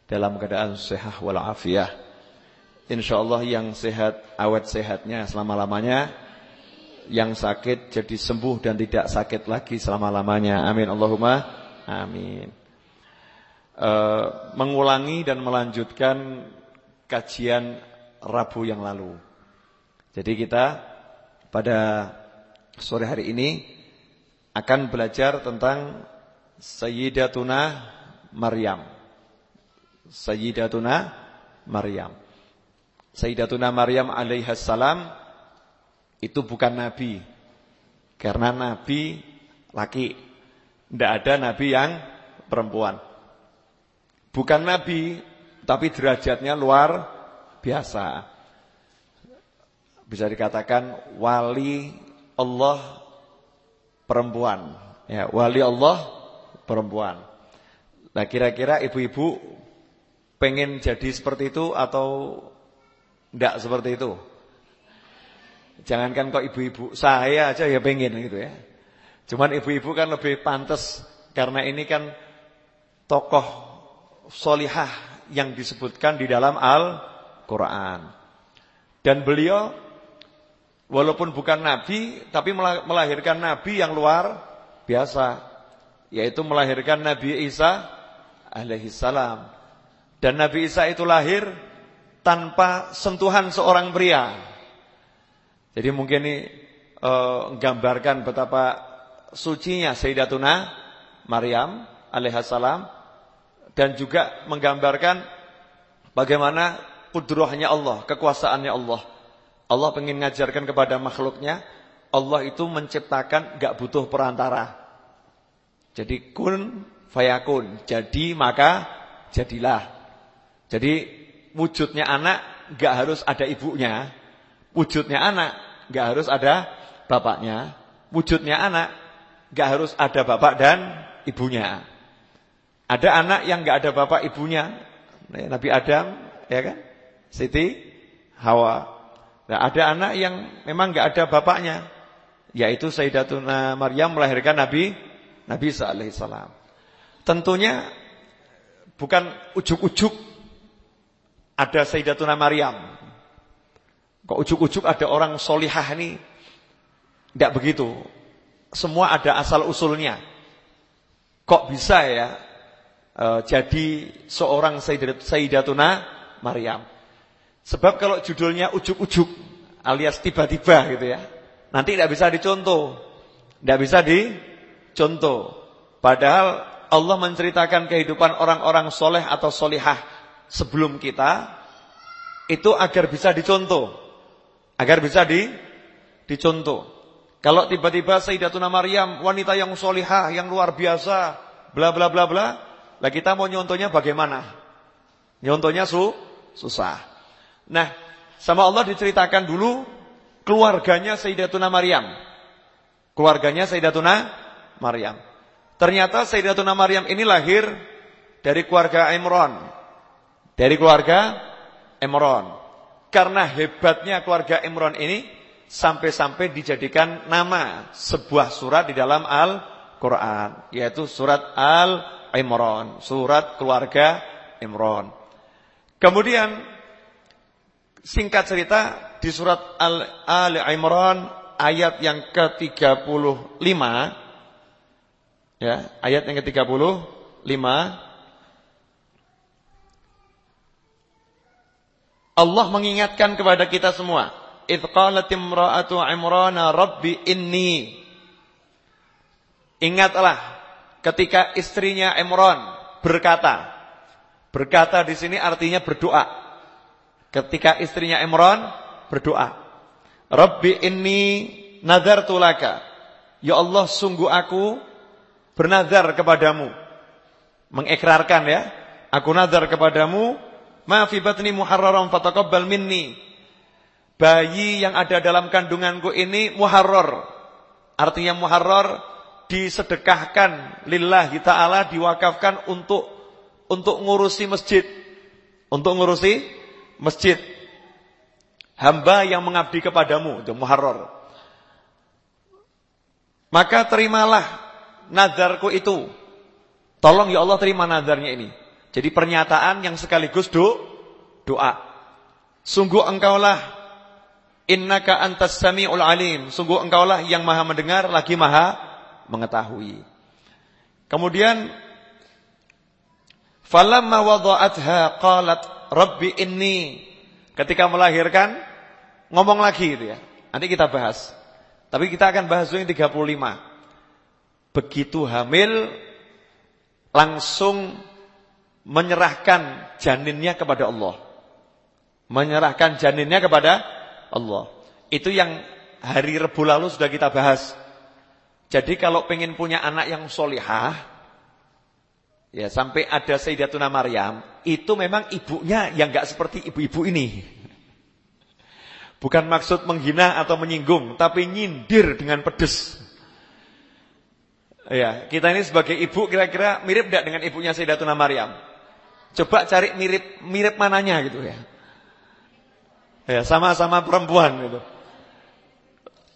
dalam keadaan sehat wal afiyah. Insyaallah yang sehat awet sehatnya selama-lamanya, yang sakit jadi sembuh dan tidak sakit lagi selama-lamanya. Amin Allahumma amin. Uh, mengulangi dan melanjutkan kajian Rabu yang lalu. Jadi kita pada sore hari ini akan belajar tentang Sayyidatuna Maryam. Sayyidatuna Maryam. Sayyidatuna Maryam alaihissalam itu bukan nabi. Karena nabi laki. Tidak ada nabi yang perempuan. Bukan nabi, tapi derajatnya luar biasa bisa dikatakan wali Allah perempuan. Ya, wali Allah perempuan. Nah, kira-kira ibu-ibu pengen jadi seperti itu atau tidak seperti itu? Jangankan kok ibu-ibu, saya aja ya pengen gitu ya. Cuman ibu-ibu kan lebih pantas karena ini kan tokoh solihah yang disebutkan di dalam Al-Quran. Dan beliau Walaupun bukan nabi, tapi melahirkan nabi yang luar biasa, yaitu melahirkan Nabi Isa alaihi salam. Dan Nabi Isa itu lahir tanpa sentuhan seorang pria. Jadi mungkin ini uh, menggambarkan betapa sucinya Sayyidatuna Maryam alaihissalam dan juga menggambarkan bagaimana kudrohnya Allah, kekuasaannya Allah. Allah ingin mengajarkan kepada makhluknya, Allah itu menciptakan gak butuh perantara. Jadi kun fayakun, jadi maka jadilah. Jadi wujudnya anak gak harus ada ibunya, wujudnya anak gak harus ada bapaknya, wujudnya anak gak harus ada bapak dan ibunya. Ada anak yang gak ada bapak ibunya, Nabi Adam, ya kan? Siti Hawa. Nah, ada anak yang memang nggak ada bapaknya, yaitu Sayyidatuna Maryam melahirkan Nabi Nabi Isa alaihissalam. Tentunya bukan ujuk-ujuk ada Sayyidatuna Maryam. Kok ujuk-ujuk ada orang solihah ini? Tidak begitu. Semua ada asal usulnya. Kok bisa ya e, jadi seorang Sayyidatuna Maryam? Sebab kalau judulnya ujuk-ujuk alias tiba-tiba gitu ya. Nanti tidak bisa dicontoh. Tidak bisa dicontoh. Padahal Allah menceritakan kehidupan orang-orang soleh atau solihah sebelum kita. Itu agar bisa dicontoh. Agar bisa di, dicontoh. Kalau tiba-tiba Sayyidatuna Maryam, wanita yang solihah, yang luar biasa, bla bla bla bla. Lah kita mau nyontohnya bagaimana? Nyontohnya su, susah. Nah, sama Allah diceritakan dulu keluarganya Sayyidatuna Maryam. Keluarganya Sayyidatuna Maryam. Ternyata Sayyidatuna Maryam ini lahir dari keluarga Imran. Dari keluarga Imran. Karena hebatnya keluarga Imran ini sampai-sampai dijadikan nama sebuah surat di dalam Al-Qur'an, yaitu surat Al-Imran, surat keluarga Imran. Kemudian Singkat cerita di surat Al Imran ayat yang ke-35 ya, ayat yang ke-35 Allah mengingatkan kepada kita semua, "Idz qalat imra'atu Imran rabbi inni" Ingatlah ketika istrinya Imran berkata. Berkata di sini artinya berdoa. Ketika istrinya Imran berdoa, "Rabbi inni nadartu laka." Ya Allah, sungguh aku bernazar kepadamu. Mengikrarkan ya. Aku nazar kepadamu, ma fi batni muharraram fataqabbal minni. Bayi yang ada dalam kandunganku ini muharrar. Artinya muharrar disedekahkan lillahi taala diwakafkan untuk untuk ngurusi masjid. Untuk ngurusi masjid. Hamba yang mengabdi kepadamu itu muharrar. Maka terimalah nazarku itu. Tolong ya Allah terima nazarnya ini. Jadi pernyataan yang sekaligus do, doa. Sungguh engkaulah innaka antas samiul alim. Sungguh engkaulah yang maha mendengar lagi maha mengetahui. Kemudian falamma wada'atha qalat rabbi inni ketika melahirkan ngomong lagi itu ya. Nanti kita bahas. Tapi kita akan bahas yang 35. Begitu hamil langsung menyerahkan janinnya kepada Allah. Menyerahkan janinnya kepada Allah. Itu yang hari Rebu lalu sudah kita bahas. Jadi kalau pengen punya anak yang solihah, ya sampai ada Sayyidatuna Maryam, itu memang ibunya yang nggak seperti ibu-ibu ini. Bukan maksud menghina atau menyinggung, tapi nyindir dengan pedes. Ya, kita ini sebagai ibu kira-kira mirip tidak dengan ibunya Sayyidatuna Maryam? Coba cari mirip mirip mananya gitu ya. Ya, sama-sama perempuan gitu.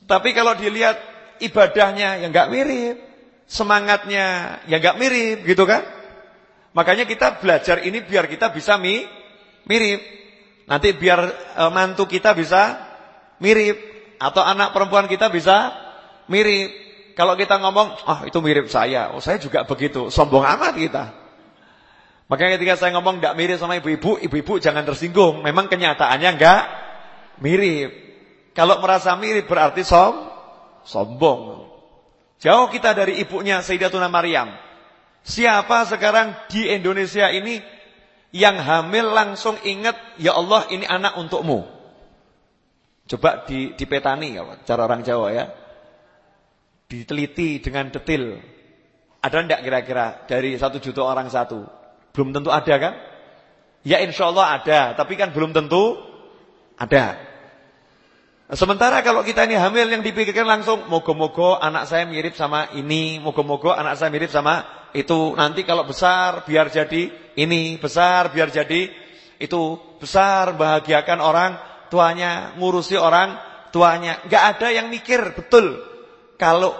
Tapi kalau dilihat ibadahnya yang enggak mirip, semangatnya yang enggak mirip gitu kan? Makanya kita belajar ini biar kita bisa mi mirip. Nanti biar e, mantu kita bisa mirip atau anak perempuan kita bisa mirip. Kalau kita ngomong, "Ah, oh, itu mirip saya." Oh, saya juga begitu. Sombong amat kita. Makanya ketika saya ngomong enggak mirip sama ibu-ibu, ibu-ibu jangan tersinggung. Memang kenyataannya enggak mirip. Kalau merasa mirip berarti som sombong. Jauh kita dari ibunya Sayyidatuna Maryam. Siapa sekarang di Indonesia ini yang hamil langsung ingat, ya Allah ini anak untukmu. Coba di, dipetani ya, cara orang Jawa ya. Diteliti dengan detil. Ada enggak kira-kira dari satu juta orang satu? Belum tentu ada kan? Ya insya Allah ada, tapi kan belum tentu ada. Sementara kalau kita ini hamil yang dipikirkan langsung, mogo-mogo anak saya mirip sama ini, mogo-mogo anak saya mirip sama itu nanti kalau besar biar jadi ini, besar biar jadi itu, besar bahagiakan orang tuanya, ngurusi orang tuanya. Enggak ada yang mikir betul kalau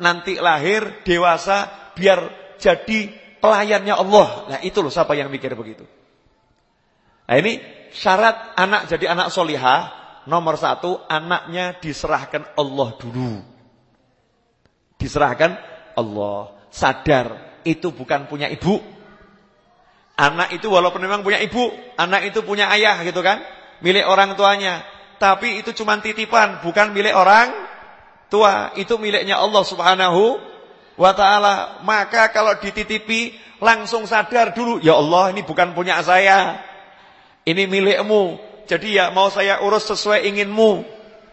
nanti lahir dewasa biar jadi pelayannya Allah. Nah itu loh siapa yang mikir begitu. Nah ini syarat anak jadi anak solihah nomor satu anaknya diserahkan Allah dulu. Diserahkan Allah. Sadar itu bukan punya ibu. Anak itu walaupun memang punya ibu, anak itu punya ayah gitu kan, milik orang tuanya. Tapi itu cuma titipan, bukan milik orang tua. Itu miliknya Allah Subhanahu wa taala. Maka kalau dititipi langsung sadar dulu, ya Allah ini bukan punya saya. Ini milikmu. Jadi ya mau saya urus sesuai inginmu.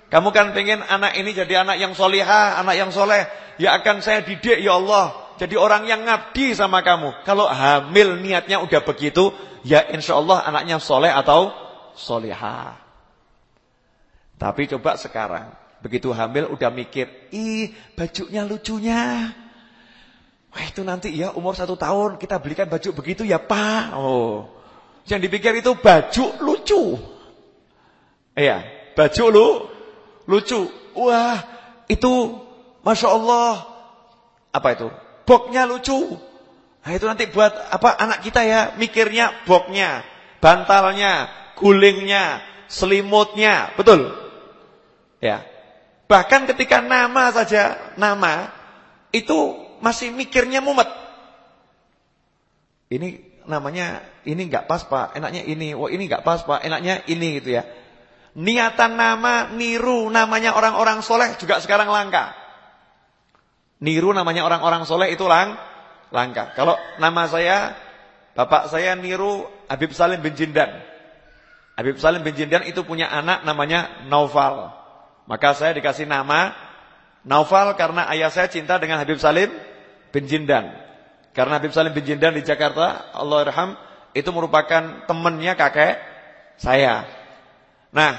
Kamu kan pengen anak ini jadi anak yang solihah, anak yang soleh. Ya akan saya didik ya Allah jadi orang yang ngabdi sama kamu. Kalau hamil niatnya udah begitu, ya insya Allah anaknya soleh atau soleha. Tapi coba sekarang, begitu hamil udah mikir, ih bajunya lucunya. Wah itu nanti ya umur satu tahun kita belikan baju begitu ya pak. Oh, yang dipikir itu baju lucu. Iya, baju lu lucu. Wah itu masya Allah apa itu Boknya lucu. Nah itu nanti buat apa anak kita ya mikirnya boknya, bantalnya, gulingnya, selimutnya, betul? Ya. Bahkan ketika nama saja, nama itu masih mikirnya mumet. Ini namanya ini enggak pas Pak, enaknya ini. Oh ini enggak pas Pak, enaknya ini gitu ya. Niatan nama niru namanya orang-orang soleh juga sekarang langka. Niru namanya orang-orang soleh itu lang, langka. Kalau nama saya, bapak saya niru Habib Salim bin Jindan. Habib Salim bin Jindan itu punya anak namanya Naufal. Maka saya dikasih nama Naufal karena ayah saya cinta dengan Habib Salim bin Jindan. Karena Habib Salim bin Jindan di Jakarta, Allah irham, itu merupakan temannya kakek saya. Nah,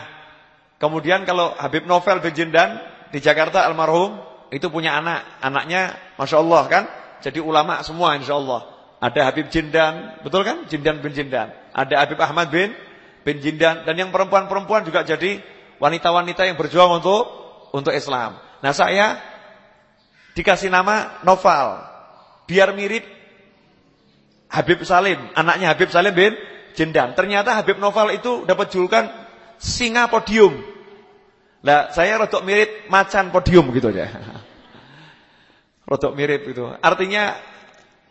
kemudian kalau Habib Novel bin Jindan di Jakarta almarhum, itu punya anak. Anaknya Masya Allah kan, jadi ulama semua insya Allah. Ada Habib Jindan, betul kan? Jindan bin Jindan. Ada Habib Ahmad bin bin Jindan. Dan yang perempuan-perempuan juga jadi wanita-wanita yang berjuang untuk untuk Islam. Nah saya dikasih nama Noval. Biar mirip Habib Salim, anaknya Habib Salim bin Jindan. Ternyata Habib Noval itu dapat julukan singa podium. Lah saya rodok mirip macan podium gitu aja. rodok mirip itu. Artinya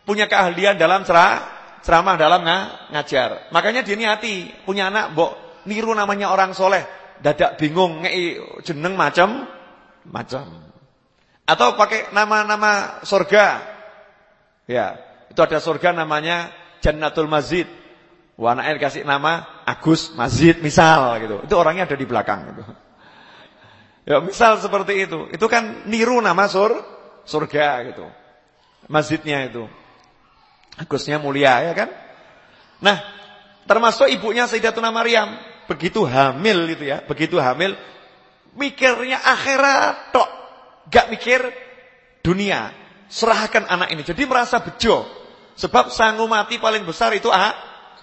punya keahlian dalam cerah, ceramah dalam ngajar. Makanya dia hati punya anak mbok niru namanya orang soleh, dadak bingung ngei jeneng macam macam. Atau pakai nama-nama surga. Ya, itu ada surga namanya Jannatul Mazid. Wah, anaknya dikasih nama Agus Mazid misal gitu. Itu orangnya ada di belakang gitu. Ya, misal seperti itu. Itu kan niru nama sur surga gitu. Masjidnya itu. Agusnya mulia ya kan? Nah, termasuk ibunya Sayyidatuna Maryam, begitu hamil itu ya, begitu hamil mikirnya akhirat tok. Gak mikir dunia. Serahkan anak ini. Jadi merasa bejo. Sebab sangu mati paling besar itu ah,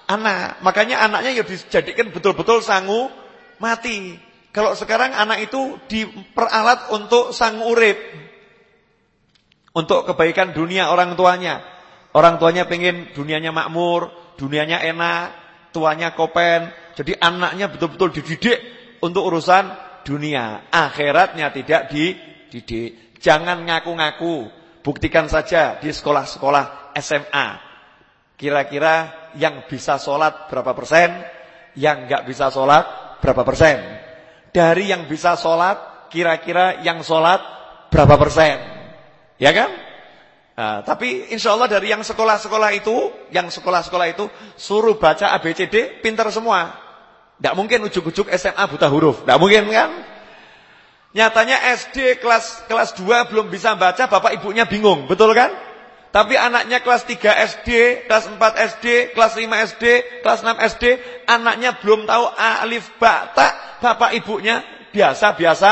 anak. Makanya anaknya ya dijadikan betul-betul sangu mati. Kalau sekarang anak itu diperalat untuk sangu urip. Untuk kebaikan dunia orang tuanya. Orang tuanya pengen dunianya makmur, dunianya enak, tuanya kopen. Jadi anaknya betul-betul dididik untuk urusan dunia. Akhiratnya tidak di didik. Jangan ngaku-ngaku. Buktikan saja di sekolah-sekolah SMA. Kira-kira yang bisa sholat berapa persen, yang nggak bisa sholat berapa persen. Dari yang bisa sholat, kira-kira yang sholat berapa persen. Ya kan? Nah, tapi insya Allah dari yang sekolah-sekolah itu, yang sekolah-sekolah itu suruh baca ABCD, pintar semua. Tidak mungkin ujuk-ujuk SMA buta huruf. Tidak mungkin kan? Nyatanya SD kelas kelas 2 belum bisa baca, bapak ibunya bingung, betul kan? Tapi anaknya kelas 3 SD, kelas 4 SD, kelas 5 SD, kelas 6 SD, anaknya belum tahu alif ba bapak ibunya biasa-biasa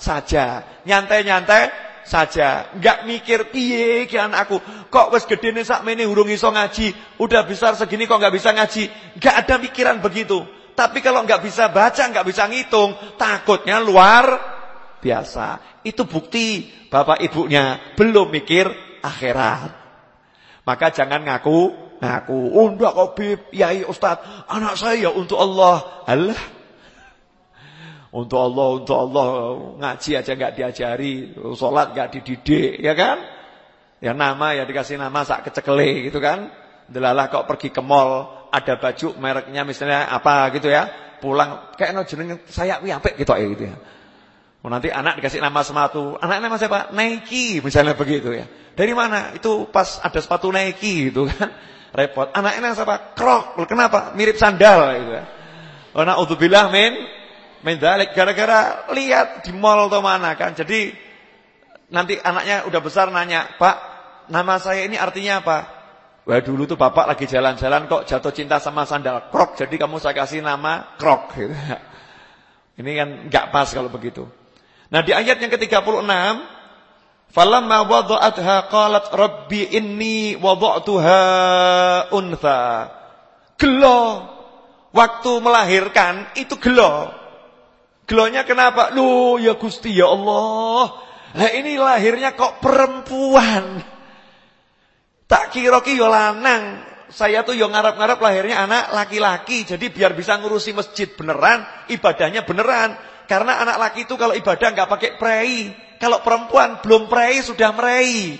saja. Nyantai-nyantai saja. Enggak mikir piye ki anakku. Kok wis gedene sakmene urung iso ngaji, udah besar segini kok enggak bisa ngaji. Enggak ada pikiran begitu. Tapi kalau enggak bisa baca, enggak bisa ngitung, takutnya luar biasa. Itu bukti bapak ibunya belum mikir akhirat. Maka jangan ngaku, ngaku. Kok bib, yai ustaz. Anak saya untuk Allah. Allah. Untuk Allah, untuk Allah. Ngaji aja enggak diajari. Sholat enggak dididik, ya kan? Ya nama ya dikasih nama sak kecekele gitu kan. Delalah kok pergi ke mall, ada baju mereknya misalnya apa gitu ya. Pulang kayak no jeneng saya wi apik gitu ya gitu ya. Oh, nanti anak dikasih nama sepatu. Anak nama siapa? Nike misalnya begitu ya. Dari mana? Itu pas ada sepatu Nike gitu kan. Repot. Anaknya siapa? Krok. Kenapa? Mirip sandal gitu ya. Oh, naudzubillah min min dalik gara-gara lihat di mall atau mana kan. Jadi nanti anaknya udah besar nanya, "Pak, nama saya ini artinya apa?" Wah dulu tuh bapak lagi jalan-jalan kok jatuh cinta sama sandal krok, jadi kamu saya kasih nama krok gitu. Ini kan nggak pas kalau begitu. Nah di ayat yang ke-36 Falamma wada'atha qalat rabbi inni wada'tuha untha. Gelo. Waktu melahirkan itu gelo. Gelonya kenapa? Loh ya Gusti ya Allah. Nah ini lahirnya kok perempuan. Tak kira ki yo lanang. Saya tuh yo ngarap-ngarap lahirnya anak laki-laki. Jadi biar bisa ngurusi masjid beneran, ibadahnya beneran. Karena anak laki itu kalau ibadah nggak pakai prei. Kalau perempuan belum prei sudah merei.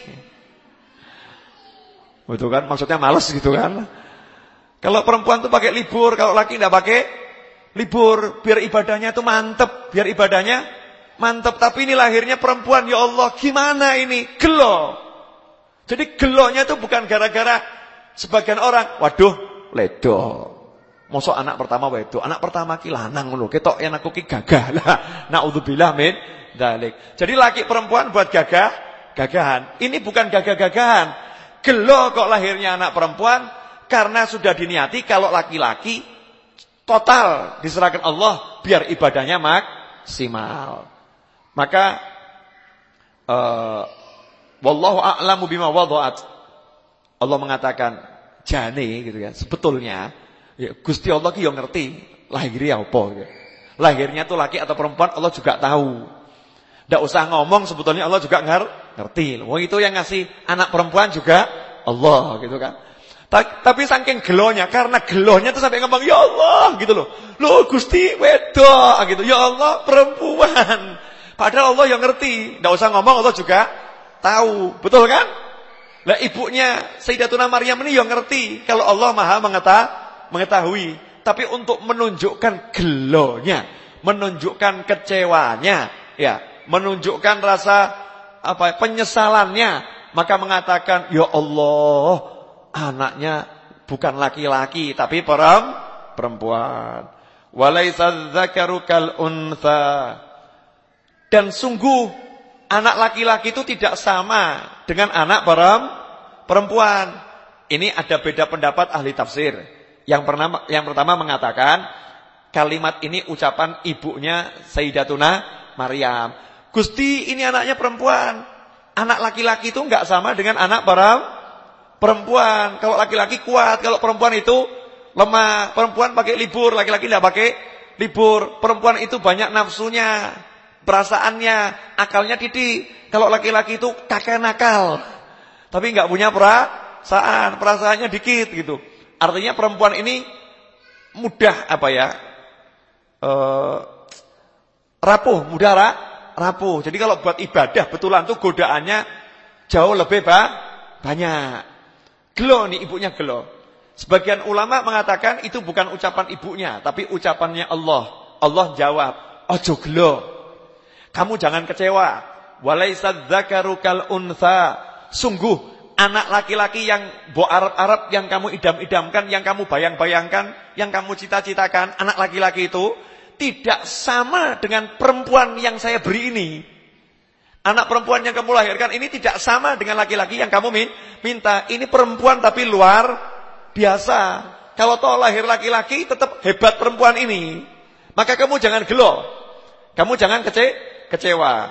Betul kan? Maksudnya males gitu kan? Kalau perempuan tuh pakai libur, kalau laki nggak pakai libur, biar ibadahnya itu mantep, biar ibadahnya mantep. Tapi ini lahirnya perempuan, ya Allah, gimana ini? Gelo. Jadi gelonya itu bukan gara-gara sebagian orang, waduh, ledo. Mosok anak pertama wedok, anak pertama ki lanang ngono. Ketok yen aku ki gagah. Lah, naudzubillah min dalik. Jadi laki perempuan buat gagah gagahan. Ini bukan gagah-gagahan. Gelo kok lahirnya anak perempuan karena sudah diniati kalau laki-laki total diserahkan Allah biar ibadahnya maksimal. Maka uh, wallahu a'lamu bima wada'at. Allah mengatakan jane gitu ya. Sebetulnya ya Gusti Allah ki yo ngerti lahirnya apa gitu. Lahirnya tuh laki atau perempuan Allah juga tahu. Tidak usah ngomong sebetulnya Allah juga ngerti. Wong itu yang ngasih anak perempuan juga Allah gitu kan. Tapi saking gelonya, karena gelonya tuh sampai ngomong, Ya Allah, gitu loh. Loh Gusti, wedok, gitu. Ya Allah, perempuan. Padahal Allah yang ngerti. Tidak usah ngomong, Allah juga tahu. Betul kan? Lah ibunya Sayyidatuna Maryam ini yang ngerti. Kalau Allah maha mengetahui. Tapi untuk menunjukkan gelonya. Menunjukkan kecewanya. ya, Menunjukkan rasa apa penyesalannya. Maka mengatakan, Ya Allah, anaknya bukan laki-laki tapi perempuan. Walaisa dzakaru kal untha. Dan sungguh anak laki-laki itu tidak sama dengan anak perempuan. Ini ada beda pendapat ahli tafsir. Yang pertama yang pertama mengatakan kalimat ini ucapan ibunya Sayyidatuna Maryam. Gusti, ini anaknya perempuan. Anak laki-laki itu enggak sama dengan anak perempuan Perempuan, kalau laki-laki kuat, kalau perempuan itu lemah. Perempuan pakai libur, laki-laki tidak pakai libur. Perempuan itu banyak nafsunya, perasaannya, akalnya titik. Kalau laki-laki itu kakek nakal. Tapi nggak punya perasaan, perasaannya dikit gitu. Artinya perempuan ini mudah apa ya? E, rapuh, mudah ra, rapuh. Jadi kalau buat ibadah betulan tuh godaannya jauh lebih ba, banyak. Gelo nih ibunya gelo. Sebagian ulama mengatakan itu bukan ucapan ibunya, tapi ucapannya Allah. Allah jawab, ojo gelo. Kamu jangan kecewa. Walaisa dzakaru. Sungguh anak laki-laki yang bo Arab-Arab yang kamu idam-idamkan, yang kamu bayang-bayangkan, yang kamu cita-citakan, anak laki-laki itu tidak sama dengan perempuan yang saya beri ini. Anak perempuan yang kamu lahirkan ini tidak sama dengan laki-laki yang kamu minta. Ini perempuan tapi luar biasa. Kalau toh lahir laki-laki tetap hebat perempuan ini. Maka kamu jangan gelo. Kamu jangan kece kecewa.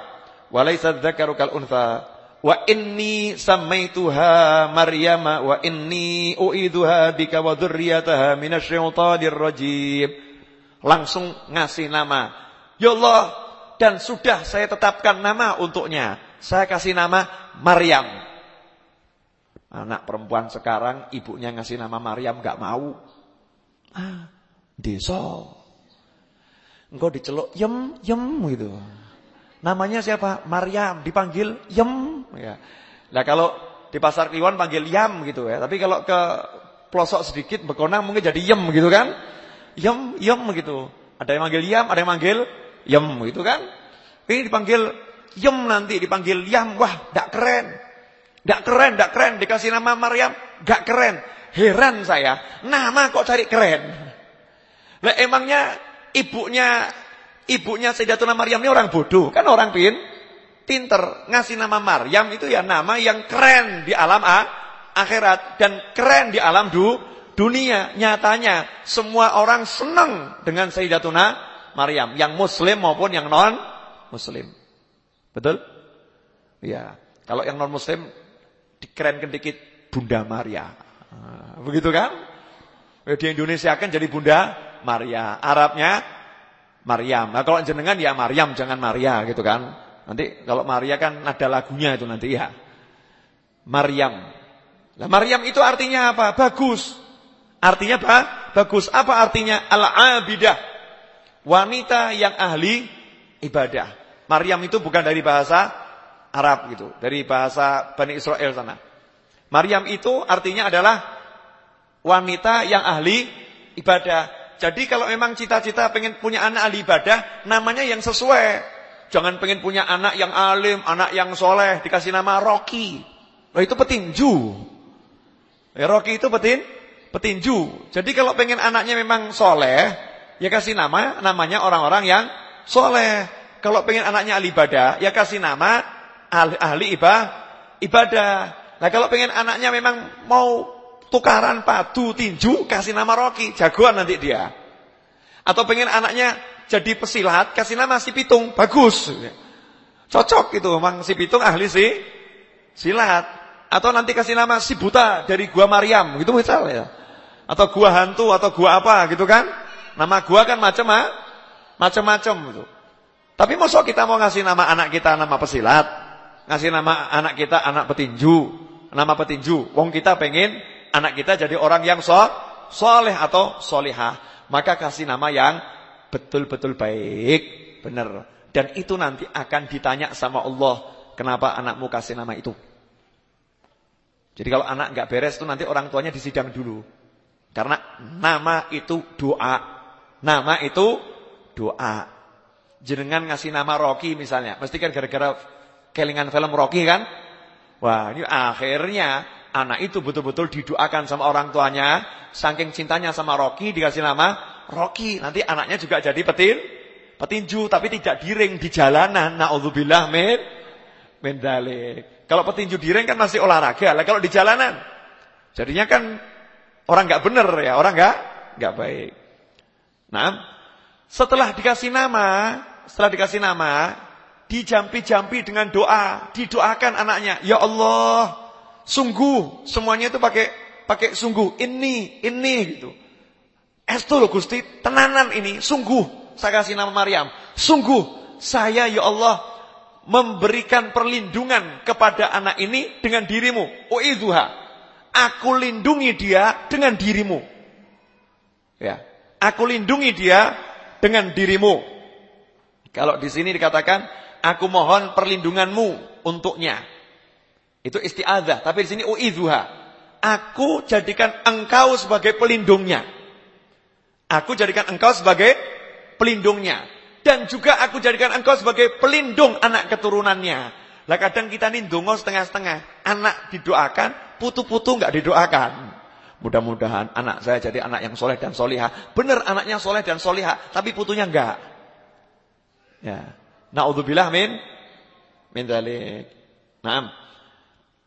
Walaisa dzakaru kal untha. Wa inni samaituha Maryam wa inni uiduha bika wa dzurriyyataha minasyaitonir rajim. Langsung ngasih nama. Ya Allah, dan sudah saya tetapkan nama untuknya. Saya kasih nama Maryam. Anak perempuan sekarang ibunya ngasih nama Maryam gak mau. Ah, desa. Engkau diceluk yem yem gitu. Namanya siapa? Maryam, dipanggil yem ya. Nah kalau di pasar Kliwon panggil yam gitu ya. Tapi kalau ke pelosok sedikit bekonang mungkin jadi yem gitu kan? Yem yem gitu. Ada yang manggil yam, ada yang manggil Yem itu kan. Ini dipanggil Yem nanti dipanggil Yam. Wah, tidak keren. Tidak keren, tidak keren. Dikasih nama Maryam, gak keren. Heran saya, nama kok cari keren. Lah emangnya ibunya ibunya Sayyidatuna Maryam ini orang bodoh, kan orang pin pinter. Ngasih nama Maryam itu ya nama yang keren di alam a, akhirat dan keren di alam du, dunia. Nyatanya semua orang senang dengan Sayyidatuna Maryam, yang muslim maupun yang non muslim. Betul? Ya. Kalau yang non muslim dikerenkan dikit Bunda Maria. Begitu kan? Di Indonesia kan jadi Bunda Maria. Arabnya Maryam. Nah, kalau jenengan ya Maryam jangan Maria gitu kan. Nanti kalau Maria kan ada lagunya itu nanti ya. Maryam. Nah, Maryam itu artinya apa? Bagus. Artinya apa? Bagus. Apa artinya? Al-abidah. Wanita yang ahli ibadah. Maryam itu bukan dari bahasa Arab gitu, dari bahasa Bani Israel sana. Maryam itu artinya adalah wanita yang ahli ibadah. Jadi kalau memang cita-cita pengen punya anak ahli ibadah, namanya yang sesuai. Jangan pengen punya anak yang alim, anak yang soleh, dikasih nama Rocky. Nah itu petinju. Ya, Rocky itu petin, petinju. Jadi kalau pengen anaknya memang soleh, ya kasih nama namanya orang-orang yang soleh. Kalau pengen anaknya ahli ibadah, ya kasih nama ahli, ahli ibadah. Nah kalau pengen anaknya memang mau tukaran padu tinju kasih nama Rocky, jagoan nanti dia. Atau pengen anaknya jadi pesilat kasih nama si Pitung, bagus. Cocok itu memang si Pitung ahli si silat. Atau nanti kasih nama si buta dari gua Maryam, gitu misalnya. Atau gua hantu atau gua apa gitu kan? Nama gua kan macam-macam macam-macam gitu. Tapi masa kita mau ngasih nama anak kita nama pesilat, ngasih nama anak kita anak petinju, nama petinju. Wong kita pengen anak kita jadi orang yang so, soleh atau solihah. Maka kasih nama yang betul-betul baik, benar. Dan itu nanti akan ditanya sama Allah, kenapa anakmu kasih nama itu? Jadi kalau anak nggak beres itu nanti orang tuanya disidang dulu. Karena nama itu doa. Nama itu doa jenengan ngasih nama Rocky misalnya, mesti kan gara-gara kelingan film Rocky kan? Wah, ini akhirnya anak itu betul-betul didoakan sama orang tuanya, saking cintanya sama Rocky dikasih nama Rocky. Nanti anaknya juga jadi petin, petinju tapi tidak diring di jalanan. Nauzubillah min min dalik. Kalau petinju diring kan masih olahraga, lah kalau di jalanan jadinya kan orang nggak bener ya, orang nggak nggak baik. Nah, setelah dikasih nama, setelah dikasih nama, dijampi-jampi dengan doa, didoakan anaknya, ya Allah, sungguh semuanya itu pakai pakai sungguh ini ini gitu. Estu loh Gusti, tenanan ini, sungguh saya kasih nama Maryam, sungguh saya ya Allah memberikan perlindungan kepada anak ini dengan dirimu. Uidzuha. Aku lindungi dia dengan dirimu. Ya, aku lindungi dia dengan dirimu. Kalau di sini dikatakan aku mohon perlindunganmu untuknya. Itu isti'adzah, tapi di sini uidzuha. Aku jadikan engkau sebagai pelindungnya. Aku jadikan engkau sebagai pelindungnya dan juga aku jadikan engkau sebagai pelindung anak keturunannya. Lah kadang kita nih ndonga setengah-setengah. Anak didoakan, putu-putu enggak didoakan. Mudah-mudahan anak saya jadi anak yang soleh dan solihah. Benar anaknya soleh dan solihah, tapi putunya enggak. Ya. Nauzubillah min min dzalik. Naam.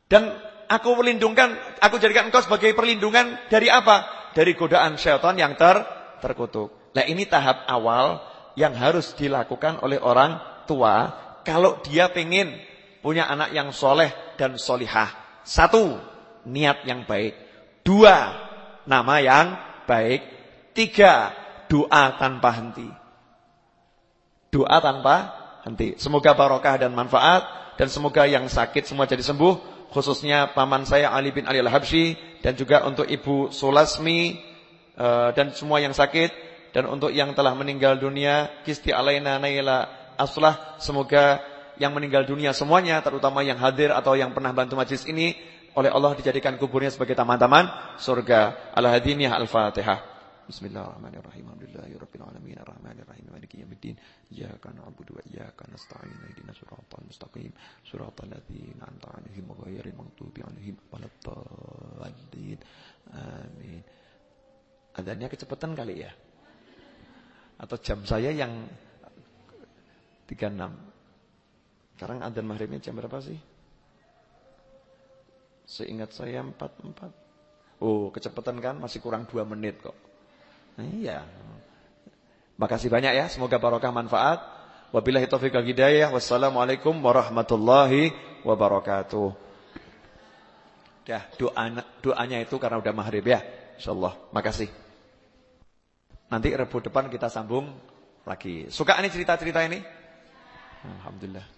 Dan aku melindungkan, aku jadikan engkau sebagai perlindungan dari apa? Dari godaan syaitan yang ter terkutuk. Nah, ini tahap awal yang harus dilakukan oleh orang tua kalau dia pengen punya anak yang soleh dan solihah. Satu, niat yang baik. Dua, nama yang baik. Tiga, doa tanpa henti. Doa tanpa henti. Semoga barokah dan manfaat dan semoga yang sakit semua jadi sembuh. Khususnya paman saya Ali bin Ali Al-Habsyi dan juga untuk Ibu Sulasmi eh, dan semua yang sakit dan untuk yang telah meninggal dunia Kisti Alaina Naila Aslah semoga yang meninggal dunia semuanya terutama yang hadir atau yang pernah bantu majlis ini oleh Allah dijadikan kuburnya sebagai taman-taman surga. Al-Hadiniyah Al-Fatihah. Bismillahirrahmanirrahim. Alhamdulillahirabbil alamin arrahmanirrahim maliki yaumiddin. Iyyaka na'budu wa iyyaka nasta'in. Ihdinas siratal mustaqim. Siratal ladzina an'amta 'alaihim ghairil maghdubi 'alaihim waladdallin. Amin. Adanya kecepatan kali ya? Atau jam saya yang 36. Sekarang adzan maghribnya jam berapa sih? Seingat saya 44. Oh, kecepatan kan masih kurang 2 menit kok. Iya. Makasih banyak ya, semoga barokah manfaat. Wabillahi taufiq wal hidayah. Wassalamualaikum warahmatullahi wabarakatuh. Dah doa doanya itu karena udah maghrib ya. Insyaallah. Makasih. Nanti Rebu depan kita sambung lagi. Suka ini cerita-cerita ini? Alhamdulillah.